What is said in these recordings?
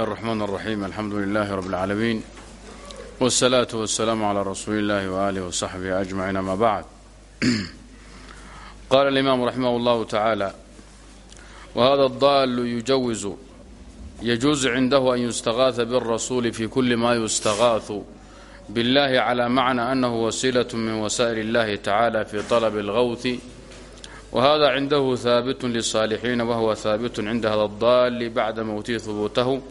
الرحمن الرحيم الحمد لله رب العالمين والصلاة والسلام على رسول الله وآله وصحبه أجمعين ما بعد قال الإمام رحمه الله تعالى وهذا الضال يجوز يجوز عنده أن يستغاث بالرسول في كل ما يستغاث بالله على معنى أنه وسيلة من وسائل الله تعالى في طلب الغوث وهذا عنده ثابت للصالحين وهو ثابت عند هذا الضال بعد موته ثبوته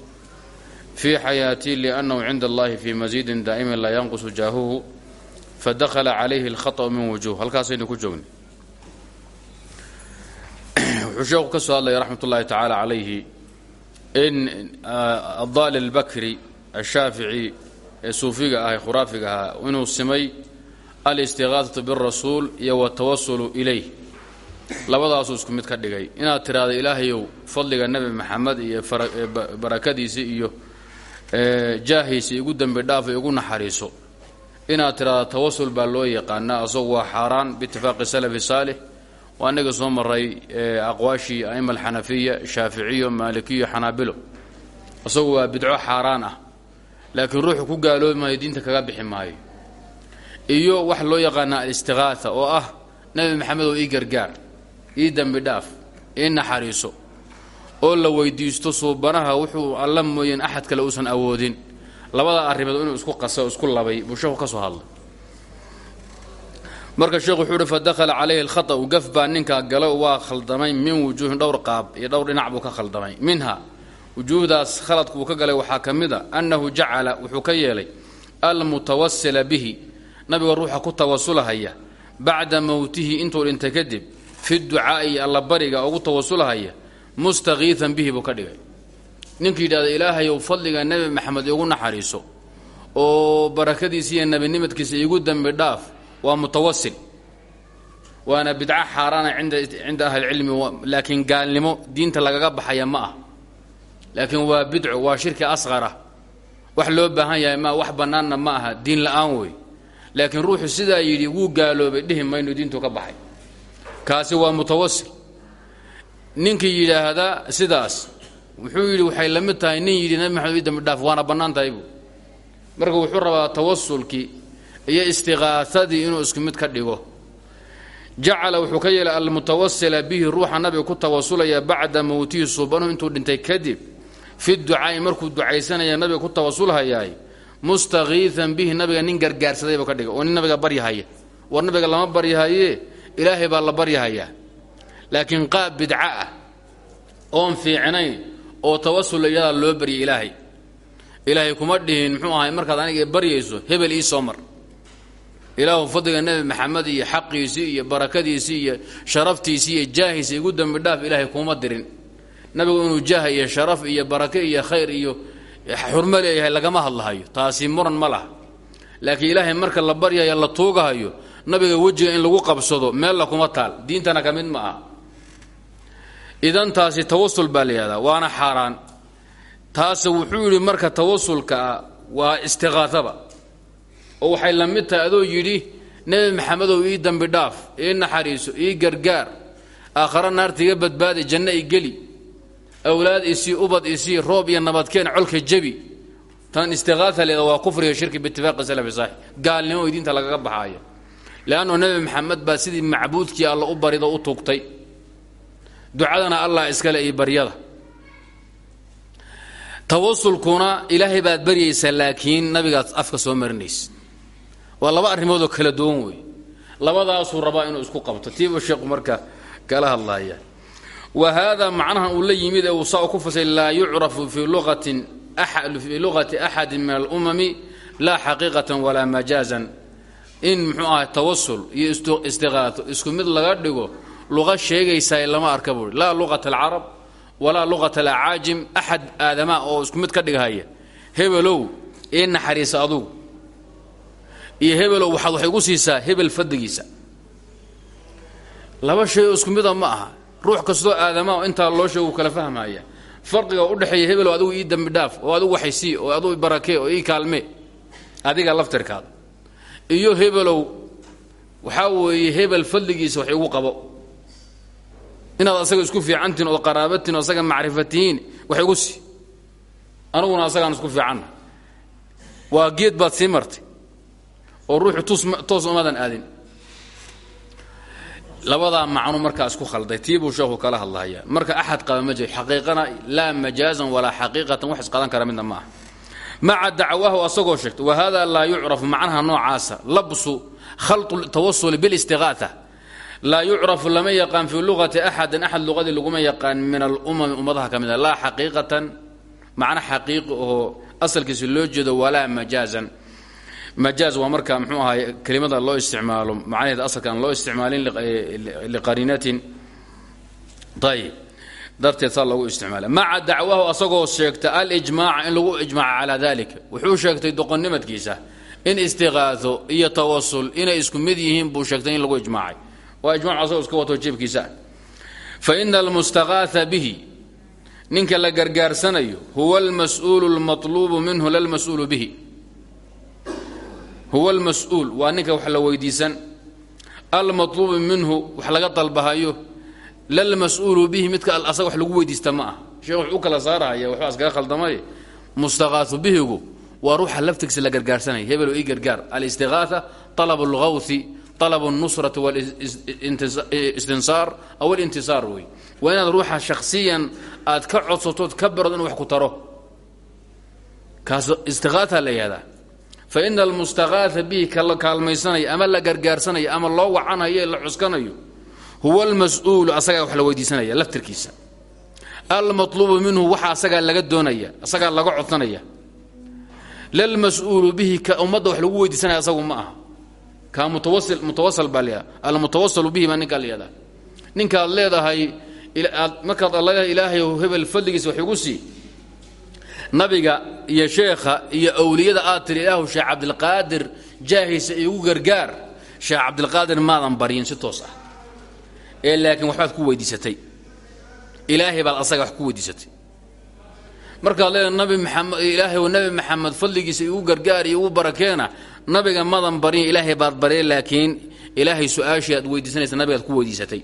fii xayaatii liannahu cinda allahi fii masiidin daa'imin laa yanqusu jaahuhu fadakhala calayhi alkhaطأu min wujuh halkaasaynu ku joognay wuxuu sheekhu ka soo hadlaya raxmat ullahi tacaala calayhi in adali albakri ashaafici ee suufiga ah ee khuraafiga ahaa inuu simay alistiqaasatu birasuul iyo watawasulu ilayh labadaasuu isku mid ka dhigay inaad tiraahda ilaahayow fadliga nebi maxamed iyo barakadiisii iyo jaahiisa igu dembi dhaaf igu naxariiso. Inaad tiraahda tawasul baa loo yaqaanaa asagu waa xaaraan biitifaaqi salafi saalix. Waa inaga soo maray aqwaashii aima alxanafiya shaaficiyo maalikiyo xanaabilo. Asagu waa bidco xaaraan ah. Laakiin ruuxu ku gaaloobi maayo diinta kaga bixi maayo. Iyo wax loo yaqaanaa alistiqaaa oo ah nebi maxamed oo ii gargaar ii dembi dhaaf ii naxariiso oo la weydiisto suubanaha wuxuu alla mooyeen axad kale uusan awoodin. Labada arrimood inuu isku qasa isku labay buu sheekhu ka soo hadlay. Marka sheekhu wuxuu uhi fadakhala calayhi alkhata'u gaf baa ninkaa galo waa khaldamay min wujuuhin dhowr qaab iyo dhowr dhinac buu ka khaldamay. Minha wujuuhdaas khaladku uu ka galay waxaa ka mid a annahu jacala wuxuu ka yeelay almutawasila bihi. Nabiga ruuxa ku tawasulahaya bacda mowtihi intuu dhintay kadib fi ducaa'i allabariga ugu tawasulahaya mustakiian bihi buu ka dhigay. Ninkii yidhahda ilaahayow fadliga nebi maxamed igu naxariiso oo barakadiisa iyo nebinimadkiisa igu dembi dhaaf waa mutawasil waana bidco xaaraana cinda ahlicilmi laakiin gaalnimo diinta lagaga baxaya ma ah laakiin waa bidco waa shirki asqara wax loo baahan yahay ma wax bannaanna ma aha diin la'aan wey. Laakiin ruuxu sidaa yidhi wuu gaaloobay dhihi mayno diintu ka baxay. Kaasi waa mutawasil ninkii yidhaahda sidaas. Wuxuu yidhi waxay la tahay nin yidhi nabi maxamed dambi dhaaf waana bannaan marka wuxuu rabaa tawasulkii iyo istiqaaadii inuu isku mid ka dhigo. Jacala wuxuu ka yeelay almutawasila bihi ruuxa nabiga ku tawasulaya bacda mowtihi subanuhu intuu dhintay kadib fi ducaa'i markuu ducaysanaya nabiga ku tawasulhayaay mustakiian bihi nabiga nin gargaarsaday buu ka dhigay. Oo nin nabiga baryahaya war nabiga lama baryahaye ilaahay baa la baryahayaa laakiin qaab bidca ah oon fiicnayn oo tawasul iyadaa loo baryay ilaahay. Ilaahay kuma dhihin muxuu ahay markaad aniga baryayso hebel ii soo mar. Ilaahu fadliga nebi maxamed iyo xaqiisii iyo barakadiisii iyo sharaftiisii iyo jaahiisa igu dembi dhaaf ilaahay kuma dirin. Nabigu inuu jaah iyo sharaf iyo barake iyo khayr iyo xurmo leeyahay lagama hadlahayo taasi muran ma laha. Laakiin ilaahay marka la baryayo la tuugahayo nabiga wejiga in lagu qabsado meella kuma taal. Diintana ka mid ma aha idan taasi tawasul baa la yihahdaa waana xaaraan. Taase wuxuu yidhi marka tawasulkaa waa istiqaataba oo waxay la mid tahay adoo yidhi nebi maxamedow ii dembi dhaaf ii naxariiso ii gargaar aakhare naarta iga badbaadi janno i geli awlaad isii ubad isii roob iyo nabadkeen colka jebi. Tan istiqaata leeda waa kufriga shirki biitifaaqi salafi saaxi gaalnimo oo diinta lagaga baxaaya leannu nebi maxamed baa sidii macbuudkii alla u barido u tugtay ducadana allah iskale iyo baryada. Tawasulkuna ilaahay baad baryaysaa laakiin nabigaad afka soo marinaysa. Waa laba arrimoodoo kala duwan wey labadaasuu rabaa inuu isku qabto. Tiibu sheekhu marka kala hadlaaya wa haadaa macnahan uu la yimid ee uu saa ku fasay laa yucrafu fii luqatin fii luqati axadin min alumami laa xaqiiqatan walaa majaazan in muxuu ahay tawasul iyo istiqaato isku mid laga dhigo luqa sheegaysaa lama arka buui laa luqata alcarab walaa luqata alacaajim. Axad aadamaa oo isku mid ka dhigahaya hebelow ii naxariisa adugu. Iyo hebelow waxaad waxay gu siisaa hebel fadligiisa. Laba shay isku mida ma aha. Ruux kastoo aadamaa intaa loo sheego kala fahmaya farqiga udhexeeya hebelow adigu ii dembi dhaaf oo adigu waxaysii oo adigu barakee oo ii kaalmee adiga laftirkaada. Iyo hebelow waxaa weeye hebel fadligiisa wax igu qabo inaad asaga isku fiicantihin oo qaraabatiin oo asaga macrifatihiin wax igu sii. Anuguna asagaan isku fiicanna waa geed baad sii martay oo ruuxu toos umadan aadin. Labadaa macnu markaa isku khalday tii buu sheekhu kala hadlahaya marka axad qaba ma jiro xaqiiqana laa majaazan walaa xaqiiqatan wax isqadan kara midna ma aha maca dacwaahu asagoo sheegtay wa hada laa yucrafu macnaha noocaasa labsu khaltu tawasuli bilistiqaata laa yucrafu lama yaqaan fii luqati axadin axad luqadii laguma yaqaan min alumami ummadaha ka mid a laa xaqiiqatan macno xaqiiqi oo asalkiisa loo jeedo walaa majaazan majaaz marka mxuu ahaay kelimada loo isticmaalo macnaheeda asalka aan loo isticmaalin liqariinatin ayib darteed saa loogu isticmaala. Maca dacwahu asagoo sheegta alijmaaca in lagu ijmaaca calaa dalika wuxuu sheegtay doqonnimadkiisa. In istiqaaho iyo tawasul inay isku mid yihiin buu sheegtay in lagu ijmaacay waa ijmac asagoo iska wato jeebkiisa. Fa ina almustaqaaa bihi ninka la gargaarsanayo huwa almas-uulu lmatluubu minhu lalmas-uulu bihi. Huwa almas-uul waa ninka wax la weydiisan. Almatluubu minhu wax laga dalbahayo lalmas-uulu bihi midka asaga wax lagu weydiista ma ah sheekh wuxuu kala saarahaya waxbaa iskaga khaldamay mustaqaahu bihigu waa ruuxa laftigisa la gargaarsanaya hebelo ii gargaar talabu nusrati walistinsaar aw alintisaar wey waa inaad ruuxa shakhsiyan aad ka codsatood ka barod inu wax ku taro kaas istiqaata la yihahdaa fa ina almustaqaaa bihi ka la kaalmaysanaya ama la gargaarsanaya ama loo wacanayo la cuskanayo huwa almas-uulu asagaa wax la weydiisanaya laftirkiisa almatluubu minhu waxa asagaa laga doonaya asagaa laga mutawasil mutawasal baa layaha almutawasalu bihi baa ninkaa layihahdaa ninkaad leedahay markaad alla ilaahay hebel fadligiisa wax igu sii nabiga iyo sheekha iyo awliyada aad tiri ilaahu sheekh cabdilqaadir jaahisa igu gargaar. Sheekh cabdilqaadir maadan baryin si toos ah. Ee laakiin waxbaad ku weydiisatay. Ilaahay baad asaga wax ku weydiisatay. Markaad leedahay nabi maxamed ilaahay nabi maxamed fadligiisa igu gargaar iyo igu barakeena nabiga madan baryin ilaahay baad barye laakiin ilaahay su'aashii aad weydiisanaysa nabigaad ku weydiisatay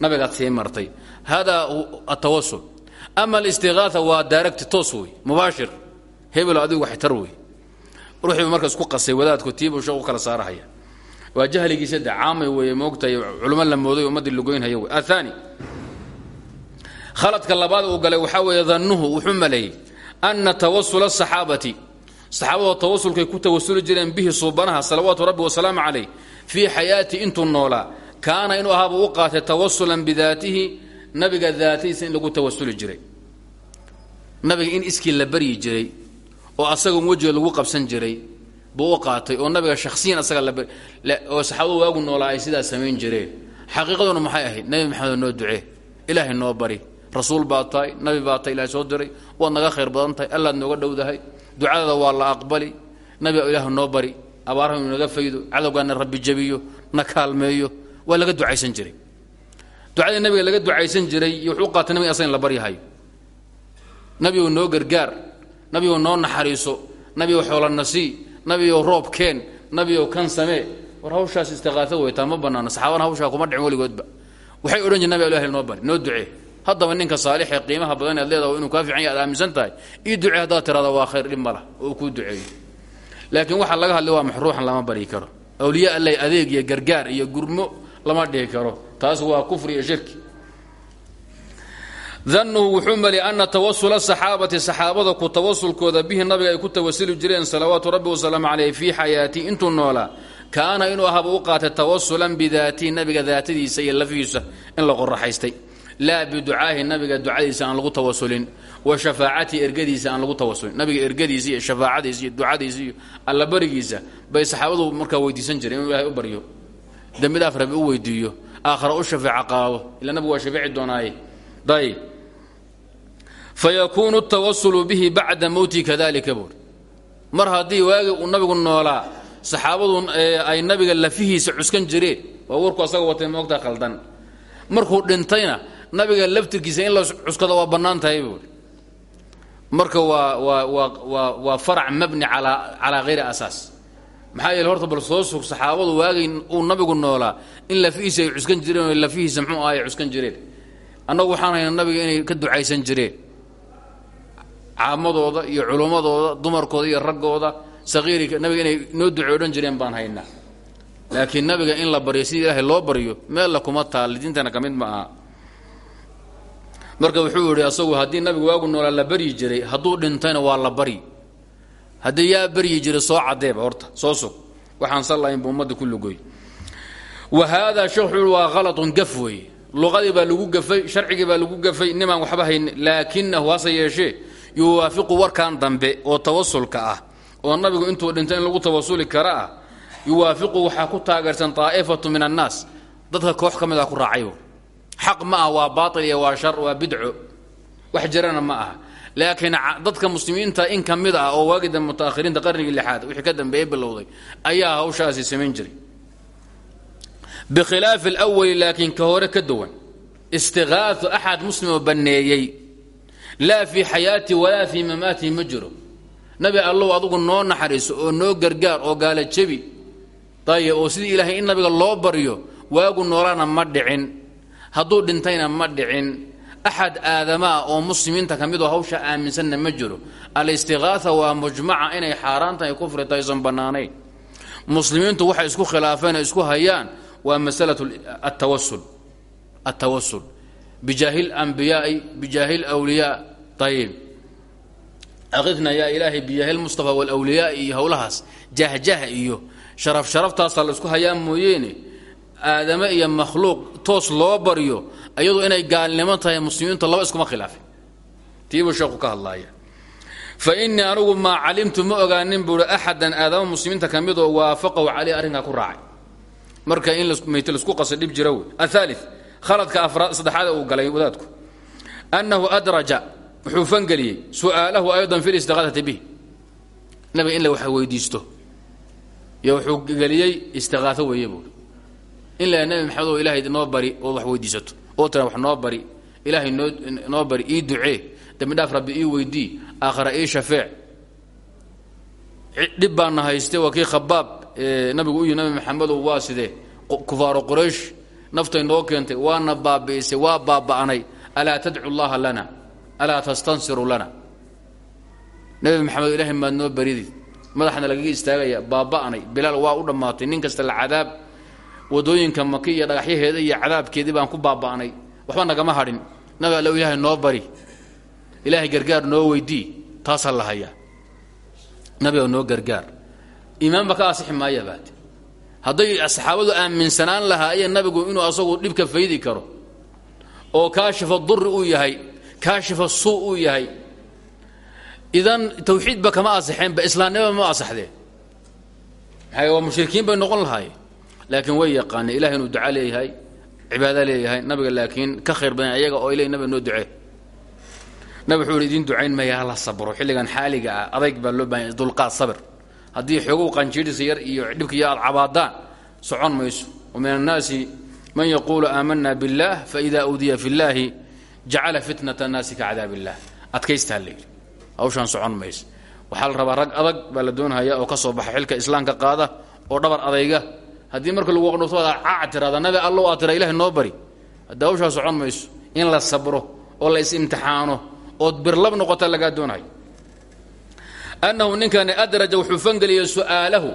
nabigaad sii martay. Hada atawasul ama alistiqaaa waa daaragti toos wey mubaashir. Hebelo adigu waxtar wey marka isku qasay wadaadku tiibuu sheekh u kala saarahaya. Waa jahligiisa de caamay weeye moogtahay culimo la mooday ummaddii lugoynhaya wey ahaani khaladka labaad uu galay waxaa weeye dannuhu wuxuu maleeyey ana tawasula asaxaabati saxaabadoo tawasulkay ku tawasuli jireen bihi suubanaha salawaatu rabbi wasalaamu calayh fii xayaati intuu noolaa kaana inuu ahaabuu u qaatay tawasulan bidaatihi nabiga daatadiisa in lagu tawasuli jiray. Nabiga in iskii la baryi jiray oo asagoon wejiga lagu qabsan jiray buu qaatay oo nabiga shakhsiyan asaga oo saxaabadu waagu noolaa ay sidaas samayn jireen. Xaqiiqaduna maxay ahayd? Nebi maxamed noo ducee ilaahay noo bari rasuul baad tahay nabi baad tahay ilahay soo diray waad naga khayr badan tahay allaad nooga dhowdahay ducadada waa la aqbali nabiga ilaah noo bari abaaraha inu naga faydo cadowgaana rabbi jabiyo na kaalmeeyo waa laga ducaysan jiray. Ducadii nabiga laga ducaysan jiray wuxuu qaatay nabiga asaga in la baryahayo. Nabigow noo gargaar nabigow noo naxariiso nabigow xoolanasii nabigow roob keen nabigow kan samee. War hawshaas istiqaato weytaa ma banaano saxaabana hawshaa kuma dhicin weligoodba. Waxay odhan jire nabiga ilahi noo bari noo ducee haddaba ninka saalixee qiimaha badan ead leedaha inuu kaa fiican ya ad aaminsan tahay ii ducee haddaad tirada waa khayr dhib ma oo kuu duceeyo. Laakiin waxaa laga hadlay waa maxruuxan lama baryi karo. Awliya allay adeeg iyo gargaar iyo gurmo lama dhihi karo. Taas waa kufri iyo shirki danuhu wuxuu maliy ana tawasula saxaabati saxaabada ku tawasulkooda bihi nabiga ay ku tawasuli jireen salawaatu rabbi wasalaamu caleyh fii xayaatii intuu noolaa kaana inuu ahaba u qaatay tawasulan bidaatihi nabiga daatadiisa iyo lafihiisa in la qoraxaystay laa biducaahi nabiga ducadiisa aan lagu tawasulin wa shafaacatihi ergadiisa aan lagu tawasulin nabiga ergadiisa iyo shafaacadiisa iyo ducadiisa iyo allabarigiisa bay saxaabadu markaa weydiisan jireen inuu u baryo. Dembi dhaaf rabi u weydiiyo aakhara u shafeeco qaado. Ila nabigu waa shafeeci doonaaye. Ayb fayakuunu tawasulu bihi bacda mowti kadalika buur mar haddii waagi uu nabigu noolaa saxaabadu ay nabiga lafihiisa cuskan jireen waa warku asaga watay moogta khaldan. Markuu dhintayna nabiga laftirkiisa in la cuskado waa bannaan tahay buuri marka waa waa waa waa farac mabni alaa calaa hayri asaas. Maxaa yeele horta bal soo sug saxaabadu waagay uu nabigu noolaa in lafihiisa ay cuskan jireen oo lafihiisa muxuu aha ay cuskan jireen. Annagu waxaan hayna nabiga inay ka ducaysan jireen. Caamadooda iyo culummadooda dumarkooda iyo raggooda saqiirika nabiga inay noo duco odhan jireen baan haynaa. Laakiin nabiga in la baryo sidii ilaahay loo baryo meella kuma taal diintana ka ma aha marka wuxuu yidhi asagu haddii nabigu waagu noolaa la baryi jiray hadduu dhintayna waa la baryi. Haddii yaa baryi jiray soo caddeeba horta soo sug. Waxaan sallahayn bu ummadda ku wa haadaa sheekh wuxuu waa halatun gaf weeye. Lagu gafay sharcigii baa lagu gafay nimaan waxba hayn. Laakinahu hase yeeshee yuwaafiqu warkan dambe oo tawasulka ah oo nabigu intuu dhintay in lagu tawasuli kara ah yuwaafiqu waxaa ku taageersan taa'ifatu min annaas. Dadka koox ka mid a ku raacaybo xaq ma ah waa baatil iyo waa shar waa bidco wax jirana ma aha. Laakiin dadka muslimiinta in ka mid ah oo waagida mutaakhiriinta qarnigii lixaad wixii ka dambeeye bilowday ayaa hawshaasi samayn jiray. Bikhilaafi alawali laakiin ka hore ka duwan istiqaatu axad muslim oo banneeyey. Laa fii xayaati walaa fii mamaatihi ma jiro. Nabi allow adugu noo naxariiso oo noo gargaar oo gaala jebi dayib oo in nabiga loo baryo waagu noolaana ma dhicin hadduu dhintayna ma dhicin. Axad aadamaa oo muslimiinta ka mid oo hawsha aaminsanna ma jiro. Alistiqaaa waa mujmaca inay xaaraan tahay kufri taysan bannaanayn. Muslimiintu waxay isku khilaafeen isku hayaan waa masalat atawasul atawasul bijaahi lambiyaai bijaahi lwliyaa ayib aqidna yaa ilaahay bijaahi lmustafa walwliyaai iyo howlahaas jahjah iyo sharaf sharaftaasaa la isku hayaa mooyeene aadame iyo makhluuq toos loo baryo iyadu inay gaalnimo tahay muslimiintu laba iskuma khilaafin. Tiibuu sheeku ka hadlaaya. Fa innii anugu maa calimtu ma ogaanin buuhi axadan aadama muslimiinta ka oo waafaqahu caleyh arrinkaa ku raacay. Marka in mayt la isku qasa dhib jira wey. Ahaali khaladka afraad saddexaad uu galay wadaadku. Annahu adraja wuxuu fangeliyey su'aalahu aydan fi listiqaasati bih nabiga in la wax weydiisto. Iyo wuxuu geliyey in la nabi maxamed oo ilaahay noo bari ood wax weydiisato. Oo tira wax noo bari. Ilaahay noo noo bari ii ducee. Dambi dhaaf rabbi ii weydii. Aakhara ii shafeec dhib hayste waa kii khabaab nabigu u yihi nabi maxamedow waa sidee? Kufaaro quraysh naftay noo keentay waana baabi'isay waa baaba'nay. Alaa tadcu llaha lana? Alaa tastansiru lana? Nabi maxamed ilaahay maad noo baridid madaxna lagaga istaagaya baaba'nay. Bilaal waa u dhammaatay. Nin kasta la cadaab waddooyinka maki iyo dhagaxyaheeda iyo cadaabkeedii baan ku baaba'nay waxba nagama hadhin. Nabi allow ilaahay noo bari. Ilaahay gargaar noo weydii taasaa la hayaa. Nabiga noo gargaar. Iimaanba ka asixi maaya hadday saxaabadu aaminsanaan lahaayeen nabigu inuu asagu dhibka faydi karo oo kaashifa duri uu yahay kaashifa suu uu yahay idan tawxiidba kama asixeenba islaamnimaba ma asaxdeen waa mushrikiin bay noqon lahaayeen laakiin way yaqaaneen ilahay inuu duca leeyahay cibaado leeyahay nabiga laakiin ka khayr badan ayaga oo ilay nabiga noo ducee. Nabi wuxuu ihi idiin ducayn maya hala xilligan xaaliga ah adayg baa loo baahan dulqaad sabir. Haddii xoogow qanjiidhisa yar iyo dhibkiyo aad cabaadaan socon mayso. Wa min man yaquulu aamana biاllah faida uudiya fi اllahi jacala fitnat annaasi ka cadaab illah adkaystaa la yidhi. Hawshaan socon mayso. Waxaa la rabaa rag adag baa la doonhaya oo ka soo baxa xilka islaamka qaada oo dhabar adayga haddii marka lagu qnufto aad tirada nabi allow aad tira ilahi noo bari. Haddii hawshaa socon mayso in la sabro oo la is-imtixaano ood birlab noqota lagaa doonayo. Annahu ninkani adraja wuxuu fangeliyey su'aalahu.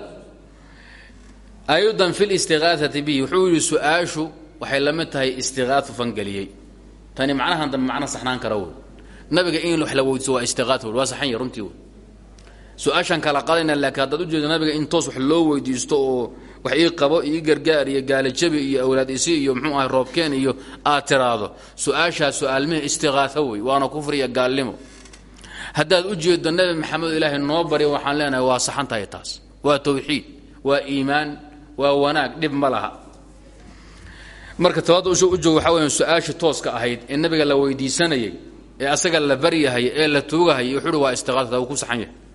Aydan fi listiqaaati bihi wuxuu yidhi su'aashu waxay la mid tahay istiqaau fangeliyey. Tani macnahan dambe macna saxnaan kara wey nabiga in wax la weydiiso waa istiqaa wey waa saxan ya runtii wey su'aashaan kala qadayna laakiin haddaad ujeedo nabiga in toos wax loo weydiisto oo wax ii qabo ii gargaar iyo gaalajabi iyo awlaad isi iyo muxuu ahay roobkeen iyo aad tiraahdo su'aashaa su'aalmihi istiqaao wey waana kufri iyo gaalnimo. Haddaad u jeedo nabi maxamed ilaahay noo barya waxaan leenahay waa saxan tahay taas. Waa tawxiid waa iimaan waa wanaag dhib ma laha. Marka tabaada u joogo waxaa weya su'aashii tooska ahayd ee nabiga la weydiisanayay ee asaga la baryahayay ee la tuugahayay wuxuuhi waa istiqaata uu ku saxan yahay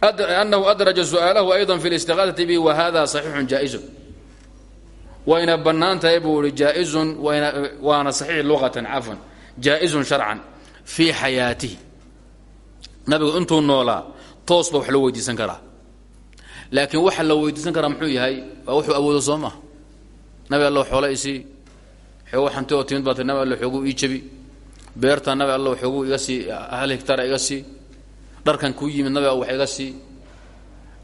anahu adraja su'aalahu ayda fi listiqaasati bi wahada saxiixun jaa-izun wayna bannaan tahay buu ihi jaa-izun waana saxiix luqatan cafan jaa-izun sharcan fii xayaatihi nabigu intuu noolaa toos ba wax loo weydiisan karaa laakiin waxa la weydiisan karaa muxuu yahay waa wuxuu awoodo soo maha nabi allow xoole isii xoogo xanti oo timid baa ta nabi allo xoogu ii jabi beerta nabi allow xoogu iga sii hal higtaara iga sii dharkan kuu yimid nabiga wax iga sii.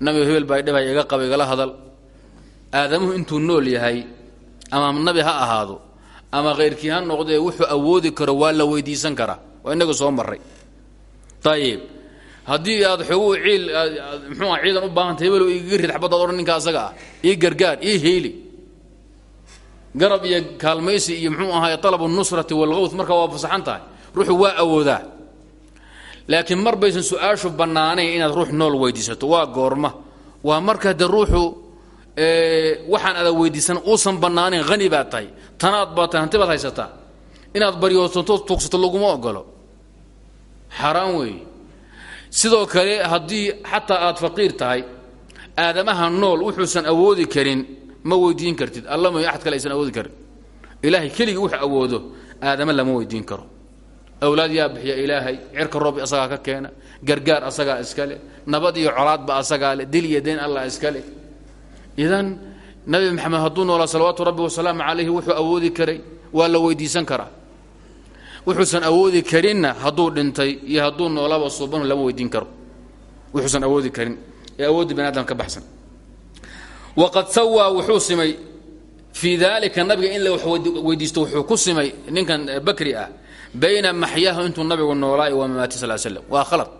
Nabiga hebel baa dhibay iga qaba igala hadal. Aadamuhu intuu nool yahay ama nabi ha ahaado ama khayrkii ha noqdee wuxuu awoodi karo waa la weydiisan karaa. Waa inaga soo maray ayib haddii aad xoguu ciil mxuua ciidan u baahanta hebelo igaga rid xabadaad odhan ninka asaga ah ii gargaar ii hiili garab iyo kaalmaysi iyo mxuu ahaay alabu nusrati walgawth marka waa fasaxan tahay. Ruuxu waa awoodaa laakiin mar baysan su'aashu bannaanayn inaad ruux nool weydiisato. Waa goorma. Waa marka de ruuxu waxaan ada weydiisan uusan bannaanayn hani baad tanaad baad hanti baad haysataa. Inaad baryoosato tuugsato laguma ogolo xaaraan weeye. Sidoo kale haddii xataa aad faqiir tahay aadamaha nool wuxuusan awoodi karin ma weydiin kartid. Alla mooy axad kale aysan awoodi karin. Ilaahay keligii wuxuu awoodo aadama lama weydiin karo awlaad yaa bixiya ilaahay cirka roob asagaa ka keena gargaar asagaa iskale nabad iyo colaadba asagaa le dil iyo deen allah iskale idan nabi maxamed hadduu noolaa salawaatu rabbi wasalaamu calayhi wuxuu awoodi karay waa la weydiisan karaa. Wuxuusan awoodi karinna hadduu dhintay iyo hadduu noolaba suubanu lama weydiin karo. Wuxuusan awoodi karin ee awoodda bani baxsan. Waqad sawaa wuxuu simay fii daalika nabiga in la weydiisto wuxuu ku simay ninkan bakri ah bayna maxyaahu intuu nabigu noolaa wa mamaati sal slam. Waa khalad.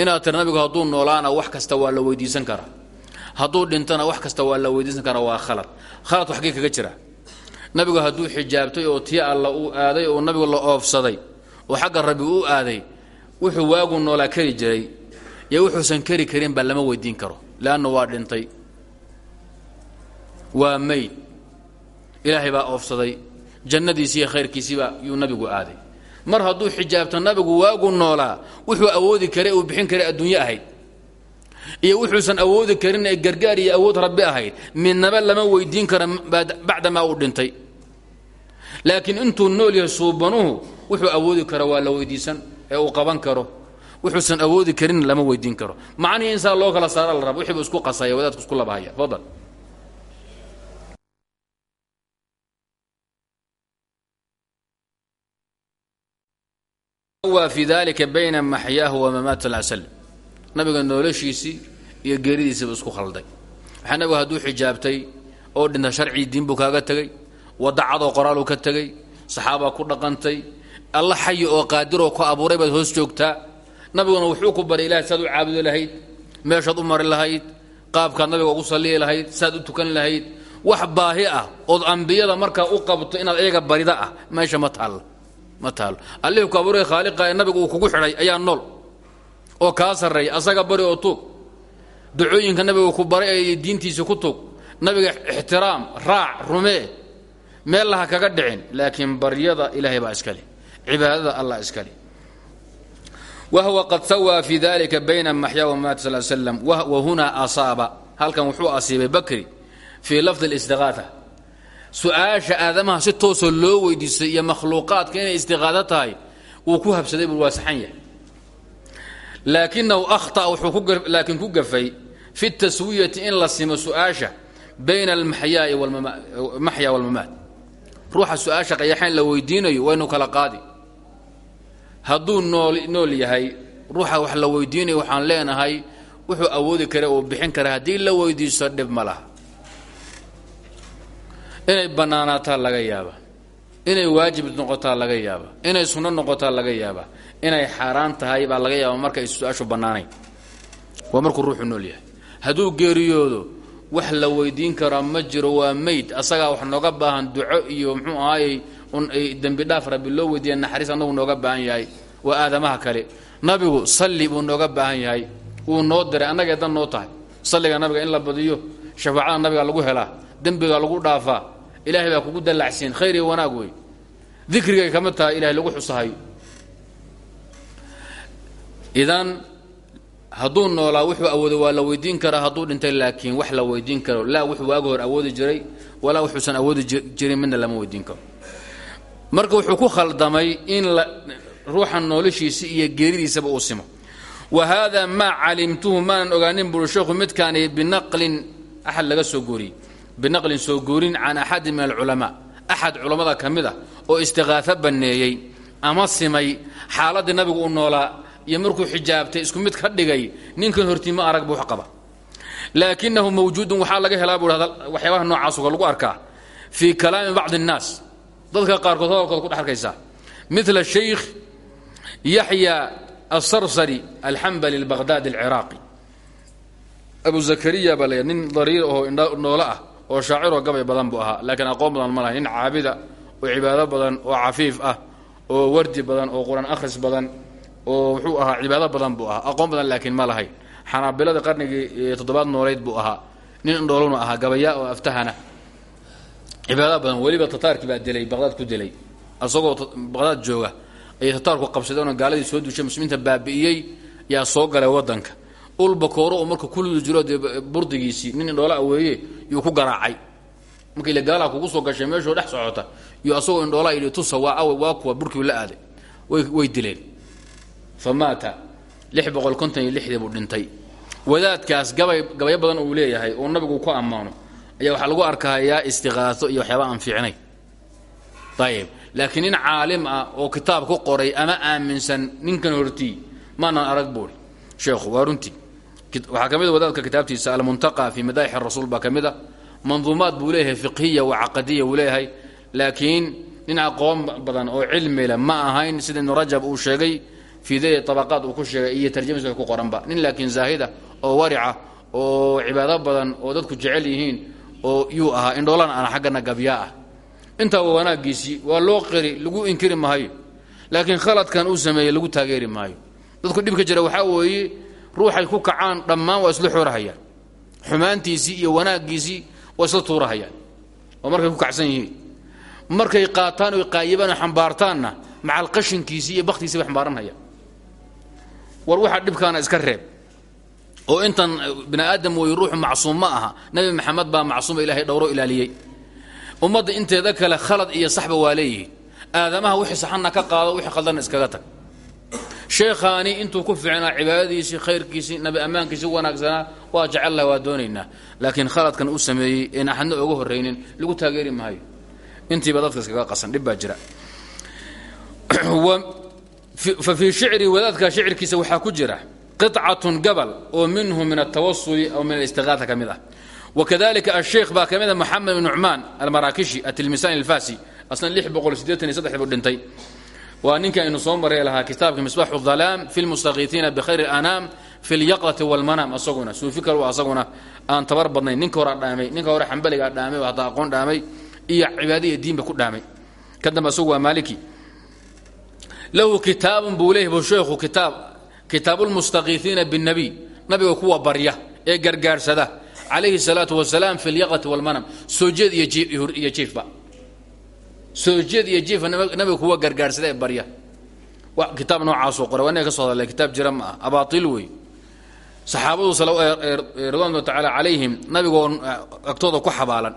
Inaad tir nabigu hadduu noolaana wax kasta waa la weydiisan karaa. Hadduu dhintana wax kasta waa la weydiisan karaa waa khalad. Khalad waxgee kaga jira? Nabigu hadduu xijaabtay oo tii alla uu aaday oo nabigu la oofsaday oo xagga rabbi u aaday wuxuu waagu noolaa kari jiray iyo wuxuusan kari karin baa lama weydiin karo. Leanna waa dhintay. Waa mayd ilaahay baa oofsaday jannadiisi iyo khayrkiisiiba yuu nabigu aaday. Mar hadduu xijaabto nabigu waagu noolaa wuxuu awoodi kare uu bixin kare adduunye ahayd. Iyo wuxuusan awoodi karin ee gargaar iyo awood rabbi ahayd. Midnaba lama weydiin kara bacdamaa uu dhintay. Laakiin intuu nool yahay suubanuhu wuxuu awoodi kara waa la weydiisan ee uu qaban karo. Wuxuusan awoodi karin lama weydiin karo. Macnihii insaa loo kala saara la raba wixiibu isku qasaya wadaadku isku labahaya. Fadal fi dalika bayna maxyaahu wa mamaat sal slm nabiga noloshiisii iyo geeridiisiiba isku khalday. Waxaa nabigu hadduu xijaabtay oo dhinta sharcii diin buu kaaga tegey wadacadoo qoraaluu ka tegey saxaabaa ku dhaqantay alla xayi oo qaadiroo ku abuuray baad hoos joogtaa. Nabiguna wuxuu ku baray ilahay saad u caabudi lahayd meeshaad u mari lahayd qaabkaad nabiga ugu salliyi lahayd saad u tukan lahayd. Wax baahi ah ood ambiyada markaa u qabto inaad iyaga barida ah meesha ma taalla ma taalo. Allihii ku abuuray khaaliqa ee nabigu uu kugu xidhay ayaa nool oo kaa sarreeya asaga bari oo tuug. Dacooyinka nabiga ku baray ee diintiisa ku tuug. Nabiga ixtiraam raac rumee meel laha kaga dhicin laakiin baryada ilaahay baa iskale cibaadada allah iskale wahwa qad sawaa fi dalika bayna maxyaa wamamat sal slam wahunaa asaaba. Halkan wuxuu asiibay bakri fii lafdi اlistiqaaa su'aasha aadamaha si toosoo loo weydiistay iyo makhluuqaadka inay istiqaado tahay wuu ku habsaday buu waa saxan yahay. Laakinahu wuxuu laakiin ku gafay fi taswiyati in la simo su'aasha bayna almaxyaa walmamaat. Ruuxa su'aasha qayaxayn la weydiinayo waynu kala qaadi. Hadduu nool yahay ruuxa wax la weydiinayo waxaan leenahay wuxuu awoodi kara oo bixin kara haddii la weydiisto dhib ma laha inay bannaanaataa laga yaaba inay waajib noqotaa laga yaaba inay sunno noqotaa laga yaaba inay xaaraan tahay baa laga yaaba markay su'aashu bannaanayn. Waa markuu ruuxu nool yahay. Hadduu geeriyoodo wax la weydiin karaa ma jiro waa mayd. Asagaa wax nooga baahan duco iyo muxuu ahaayey dembi dhaaf rabbi loo weydiiya naxariis annagu nooga baahan yahay. Waa aadamaha kale. Nabigu salli nooga baahan yahay. Wuu noo diray annagee dan noo tahay. Salliga nabiga in la badiyo shafaacada nabiga lagu helaa dembiga lagu dhaafaa ilahay baa kugu dallacsiin. Khayr iyo wanaag wey dikrigay kama tahay ilahay lagu xusahayo idan hadduu noolaa wuxuu awooday waa la weydiin karaa hadduu dhintay laakiin wax la weydiin karo. Laa wuxuu waaga hor awoodi jiray walaa wuxuusan awoodi jirin midna lama weydiin karo. Marka wuxuu ku khaldamay in ruuxa noloshiisi iyo geeridiisaba uu simo. Wa haada maa calimtuhu maanan ogaanin buri sheekhu midkaani binaqlin axad laga soo gooriyey binaqlin soo goorin can axadin min alculamaa. Axad culammada ka mid ah oo istiqaafo banneeyey ama simay xaaladdii nabigu u noolaa iyo markuu xijaabtay isku mid ka dhigay ninkan hortii ma arag buu qaba. Laakinahu mawjuudun waxaa laga helaa buu waxyaabaha noocaasuga lagu arkaa. Fii kalaami bacdi الnaas dadka qaarkood hadalkooda ku dhex arkaysaa mila shaykh yaxya asarsari alxambali albaqhdadi alciraaqi oo shaaciroo gabay badan buu ahaa. Laakiin aqoon badan ma laha. Nin caabida oo cibaado badan oo cafiif ah oo wardi badan oo qur'aan akhris badan oo wuxuu ahaa cibaado badan buu ahaa. Aqoon badan laakiin ma lahayn xanaabilada qarnigii toddobaad nooleyd buu ahaa. Nin indhooluna ahaa gabaya oo aftahana. Cibaado badan weliba tataarkii baa dilay baqdaad ku dilay. Asagoo baqdaad jooga ayay tataarku qabsadeenoo gaaladii soo duushay muslimiinta baabi'iyey yaa soo galay wadanka ulbakooro oo marka kulli jiro dee nin indhoola weeye yuu ku garaacay. Marka ile gaalaa kugu soo gashay meeshoo dhex socota iyo asagoo indhoolaa yidhi tusa waa awe waa kuwa burkiibu la aaday. Way way dileen. Fa maata lix boqol konton iyo dhintay. Wadaadkaas gabay gabayo badan uu leeyahay oo nabigu ku ammaano. Ayaa waxaa lagu arkayaa istiqaaso iyo waxyaaba aan fiicnay. Ayib laakiin nin caalim ah oo kitaab ku qoray ama aaminsan ninkan hortii maanan arag buuri sheekhu waa waxaa ka mid a wadaadka kitaabtiisa almuntaqa fi madaaix rasuul baa ka mid a manduumaad buu leeyahay wa caqadiya buu leeyahay. Laakiin aqoon badan oo cilmile ma ahayn sida rajab uu sheegay fii dali tabaqaad uu ku sheegay iyo tarjamadiisa ku qoranba. Nin laakiin zaahida oo warica oo cibaado badan oo dadku jecel yihiin oo yuu ahaa indhoolana aan xaggana gabyaa ah. Intaa waa wanaagiisii waa loo qiri lagu inkiri maayo. Laakiin khaladkan uu sameeyey lagu taageeri maayo. Dadku dhibka jira waxaa weeye ruuxay ku kacaan dhammaan waa isla xoorahayaan. Xumaantiisii iyo wanaaggiisii waa isla tuurahayaan. Oo markay ku kacsan yihiin. Markay qaataan oy qaayibaan oo macal qashinkiisii iyo bakhtiisii bay xambaaranhayaan war waxaa dhibkaana iska reeb. Oo intan bini aadam wey ruuxu macsuum ma aha. Nabi maxamed baa macsuuma ilaahay dhowro ilaaliyey. Ummadda inteeda kale khalad iyo saxba waa leeyihiin. Aadamaha wixii saxanna ka qaado wixii khaldanna iskaga tag sheekhaani intuu ku fiicnaa cibaadadiisii khayrkiisii nabi ammaankiisii wanaagsanaa waa jecellaha waa doonaynaa laakiin khaladkan uu sameeyey een axadna oga horraynin lagu taageeri maayo. Intiiba dadka iskaga qasan dhib baa jira. Fa fii shicri wadaadka shicirkiisa waxaa ku jira qicatun gabal oo minhu min altawasuli aw min alistiqaata ka mid ah. Wakadalika asheikh baa ka mid a moxamed bn nucmaan almaraakishi atilmisani alfasi asna buu waa ninkii aynu soo maray lahaa kitaabka misbaxu dhalaam fi lmustakiifiina bikhayri anaam fi lyaqlati walmanaam asaguna suufi kal asaguna aan tabar badnayn. Ninka hora dhaamay ninka hore xambaligaa dhaamay hadda aqoon dhaamay iyo cibaada diinba ku dhaamay. Ka asagu waa maaliki. Lahu kitaabun buu leeyah bu sheekhu kitaab kitaabulmustakiifiina binabiy nabiga kuwa barya ee gargaarsada calayhi salaatu wasalaam fi lyaqlati walmanaam soo jeed iyo jiifba soo jeed iyo jiifa nabiga kuwa gargaarsada barya. Kitaab noocaasoo qoray waa inaga ka so hadalay kitaab jira ma ah abaatil wey saxaabadu ridwaanu tacaala calayhim nabigoo agtooda ku xabaalan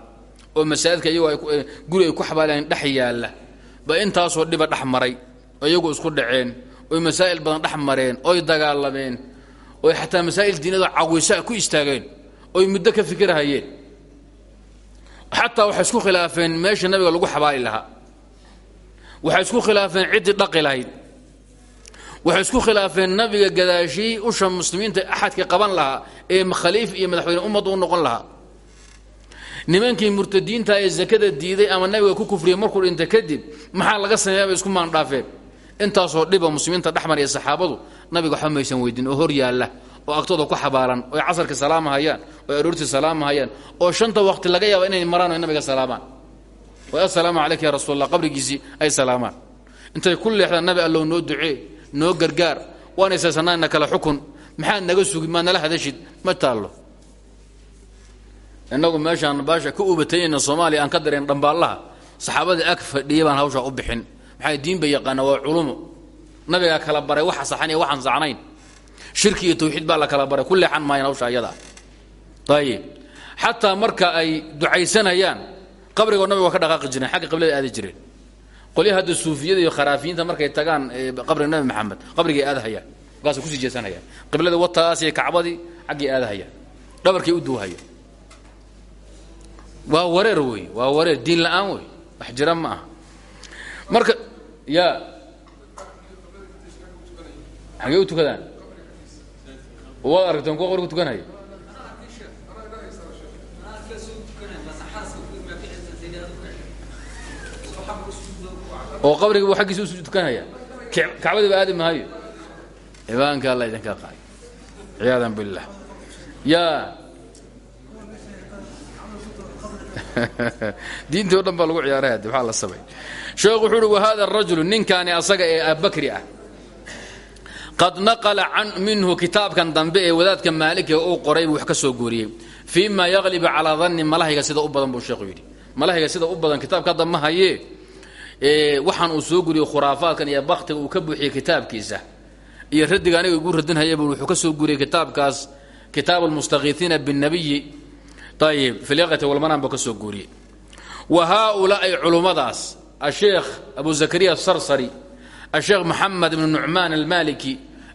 oo masaajidka iyagoo guri ay ku xabaalaan dhex yaalla. Ba intaasoo dhiba dhex maray oo isku dhaceen oy masaa'il badan dhex mareen oy dagaalameen oy xataa masaa'il diinado cawisa ku istaageen oy muddo ka fikirhayeen xataa waxay isku khilaafeen meesha nabiga lagu xabaali lahaa. Waxay isku khilaafeen ciddii dhaqi lahayd. Waxay isku khilaafeen nabiga gadaashii usha muslimiinta axadka qaban lahaa ee khaliif iyo madaxweyne ummadda u noqon lahaa. Nimankii murtadiinta ee zakada diiday ama nabiga ku kufriyey markuu dhinta kadib maxaa laga sameeya bay isku maandhaafeen? Intaasoo dhiba muslimiinta dhexmariya saxaabadu nabiga waxba maysan weydin oo hor yaalla oo agtooda ku xabaalan oy casarka salaamahayaan oy aroortii salaamahayaan oo shanta waqti laga yaaba inay maraan oy nabiga salaamaan. Oy assalaamu calayka ya rasuul allah ay salaamaan. Intay ku leexdaan nabi allow noo ducee noo gargaar waan isaysanaana kale xukun. Maxaad naga sugi maa nala hadashid ma taallo. Innagu meeshaan baasha ka ubatayayna soomaaliya aan ka dareen dhambaallaha saxaabadii ag fadhiya baan u bixin. Maxay diinba yaqaana waa culumo nabigaa kala baray waxa saxan iyo waxaan sacnayn shirki iyo tawxiid baa la kala baray. Ku leexan maayan hawsha ayadaa ayib xataa marka ay ducaysanayaan qabrigoo nabiga waa ka dhaqaaqi jireen xagga qiblada aadi jireen. Qolyaha hadda suufiyada iyo kharaafiyiinta markay tagaan qabriga nabi maxamed qabrigay aadahayaan markaasay ku sii jeesanayaan. Qiblada wataas iyo kacbadii xaggay aadahayaan dhabarkay u duuhayaan. Waa wareer wey waa wareer diin la'aan wey wax jira ma aha. Marka ya xagee u tukadaan waad aragteen kuwa qori ku tukanaya oo qabriga buu xaggiisa usu tukanaya kacbadiiba aadi maayo. Cibaanka alla idinka qaay. Ciyaadan billah. Yaa. Diintii o dhan baa lagu ciyaaray haddi waxaa la samay sheekhu wuxuu uhi wahada arajulu ninkaani asaga ee abubakri ah qad naqala minhu kitaabkan dambe ee wadaadka maalikiga uu qoray buu wax ka soo guuriyey. Fii ma yaqlibu calaa danni malahayga sida u badan buu sheekhu yidhi. Malahayga sida u badan kitaabka hadda ma hayee waxaan uu soo guriyey khuraafaadkan iyo baktiga uu ka buuxiyey kitaabkiisa. Iyo radiga aniga igu radinhayaba wuxuu ka soo guriyey kitaabkaas kitaab almustakiiiina bاnabiyi ayib fi lyaqati walmanaan buu ka soo guuriyey wa haaulaai culummadaas asheekh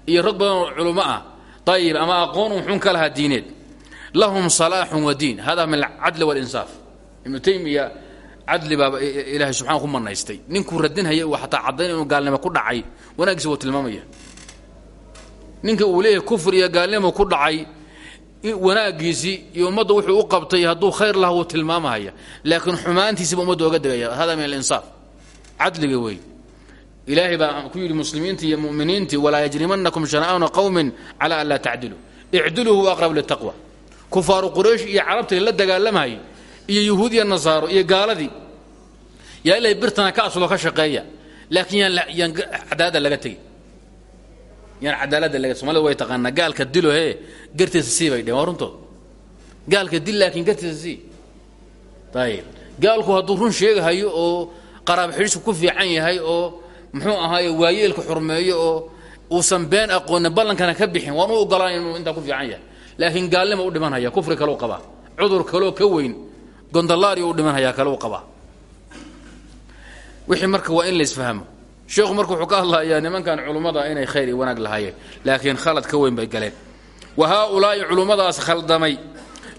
iyo rag badan oo culummo ah. Ayib ama aqoon uxun ka lahaa diineed. Lahum salaaxun wa diin. Hada min alcadli walinsaaf. Ibnu taymiya cadli baaba ilaahay subxana ku manaystay. Ninkuu radinhaya uu xataa caddayn inuu gaalnimo ku dhacay. Wanaaggiisa wuu tilmaamaya. Ninka uu leeyahay kufr iyo gaalnimo ku dhacay wanaaggiisii iyo ummadda wuxuu u qabtay hadduu khayr laha wuu tilmaamahaya laakiin xumaantiisiba ummadda oga hada min alinsaaf. Cadliga wey ilaahay baa ku yidhi muslimiinta iyo muminiintii walaa yajrimanakum shana'aanu qowmin cala an laa tacdiluu huwa aqrab litaqwa kufaaru quraysh iyo carabta la dagaalamahayay iyo yuhuud iyo nasaaro iyo gaaladii yaa ilay birtana ka aslo ka shaqeeya. Laakiin yaan cadaalada laga tegi. Yaan cadaalada laga somalida way taqaanaa gaalka dilo hee gartiisa sii bay gaalka dil laakiin gartiisa sii. Ayib gaalku hadduu run sheegahayo oo qaraab xidhiisku ku fiican yahay oo muxuu ahaaye waayeelka xurmeeyo oo uusan been aqoonin ballankana ka bixin. Waan u ogolaanay inuu intaa ku fiican yahay. Laakiin gaalnima u dhimanhaya kufri kaleu qabaa. Cudur kaloo ka weyn gondalaari u dhimanhayaa kaleu qabaa. Wixii marka waa in laisfahmo sheekhu marka wuxuu ka hadlayaa nimankan culummada inay khayr iyo wanaag lahaayeen. Laakiin khalad ka weyn bay galeen. Wa haaulaa'i culummadaas khaldamay.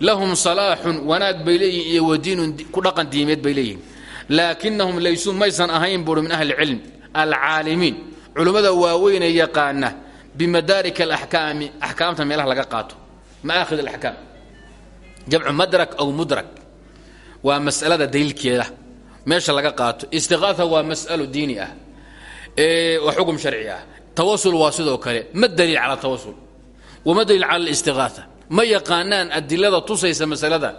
Lahum salaaxun wanaag bay leeyihiin iyo wadiinun ku dhaqan diimeed bay leeyihiin laakinahum laysuu maysan ahayn buuri min ahli cilm alcaalimiin. Culummada waaweynee yaqaana bimadaarika alaxkaami axkaamta meelaha laga qaato. Maaahid alaxkaam jamcu madrak aw mudrak. Waa mas'alada daliilkeeda meesha laga qaato. Istiqaaa waa mas'alo diini ah. Waa xukm sharci ah. Tawasul waa sidoo kale. Ma daliil cala tawasul wama daliil cala alistiqaaa ma yaqaanaan adilada tusaysa masalada?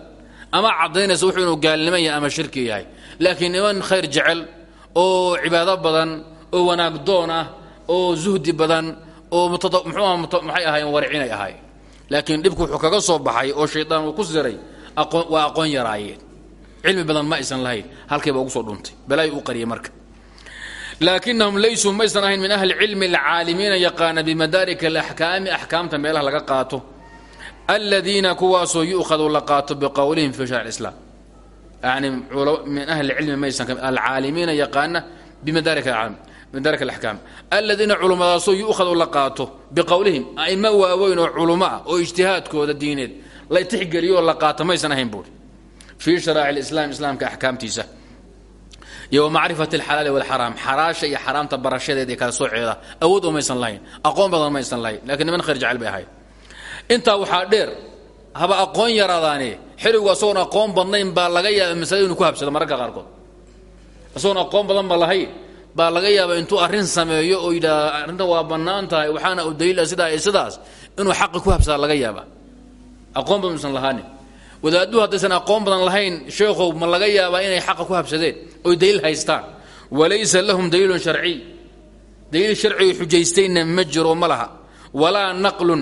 Ama caddaynaysa wuxuu inuu gaalnimo yahay ama shirki yahay? Laakiin niman khayr jecel oo cibaado badan oo wanaag doon ah oo zuhdi badan oo muxuuha maxay ahaayeen? Waricinay ahaayeen. Laakiin dhibku wuxuu kaga soo baxay oo shaydaan uu ku siray waa aqoon yaraayeen. Cilmi badan ma aysan lahayn halkayba ugu soo dhuntay. Balaayu u qariyay marka. Laakinahum laysuu maysan ahayn min ahli cilmi alcaalimiina yaqaana bimadaarika alaxkaami axkaamta meelaha laga qaato. Aladiina kuwaasoo yu'khadu la qaato biqowlihim fi sharc islaam yani min ahli cilmi maysan alcaalimiina yaqaana madaarika alaxkaam aladiina culummadaasoo yu'khadu la qaato biqowlihim a'imo waaweyn oo culummo ah oo ijtihaadkooda diineed la tixgeliyoo la qaato maysan ahayn buuri fii sharaaci lislaam islaamka axkaamtiisa iyo wa macrifati alxalaali walxaraam xaraasha iyo xaraamta barashadeeda kala sooceeda awood oo maysan lahayn aqoon badan maysan lahayn lakiin niman khayr jecel bay ahayd intaa waxaa dheer haba aqoon yaraadaane xiligu asagoon aqoon badnayn baa laga yaaba masalada inuu ku habsado mararka qaarkood. Isagoon aqoon badan ba lahayn baa laga yaaba intuu arrin sameeyo oo yidhaahda arrintan waa bannaan waxaana u daliila sidaa iyo sidaas inuu xaqi ku habsada laga yaaba aqoon badan usan lahaanin wadaadduhu haddaysan aqoon badan lahayn sheekhow ma laga yaabaa inay xaqa ku habsadeen oy daliil haystaan. Walaysa lahum daliilun sharciy daliil sharcigu xujaystayna ma jiro ma laha. Walaa naqlun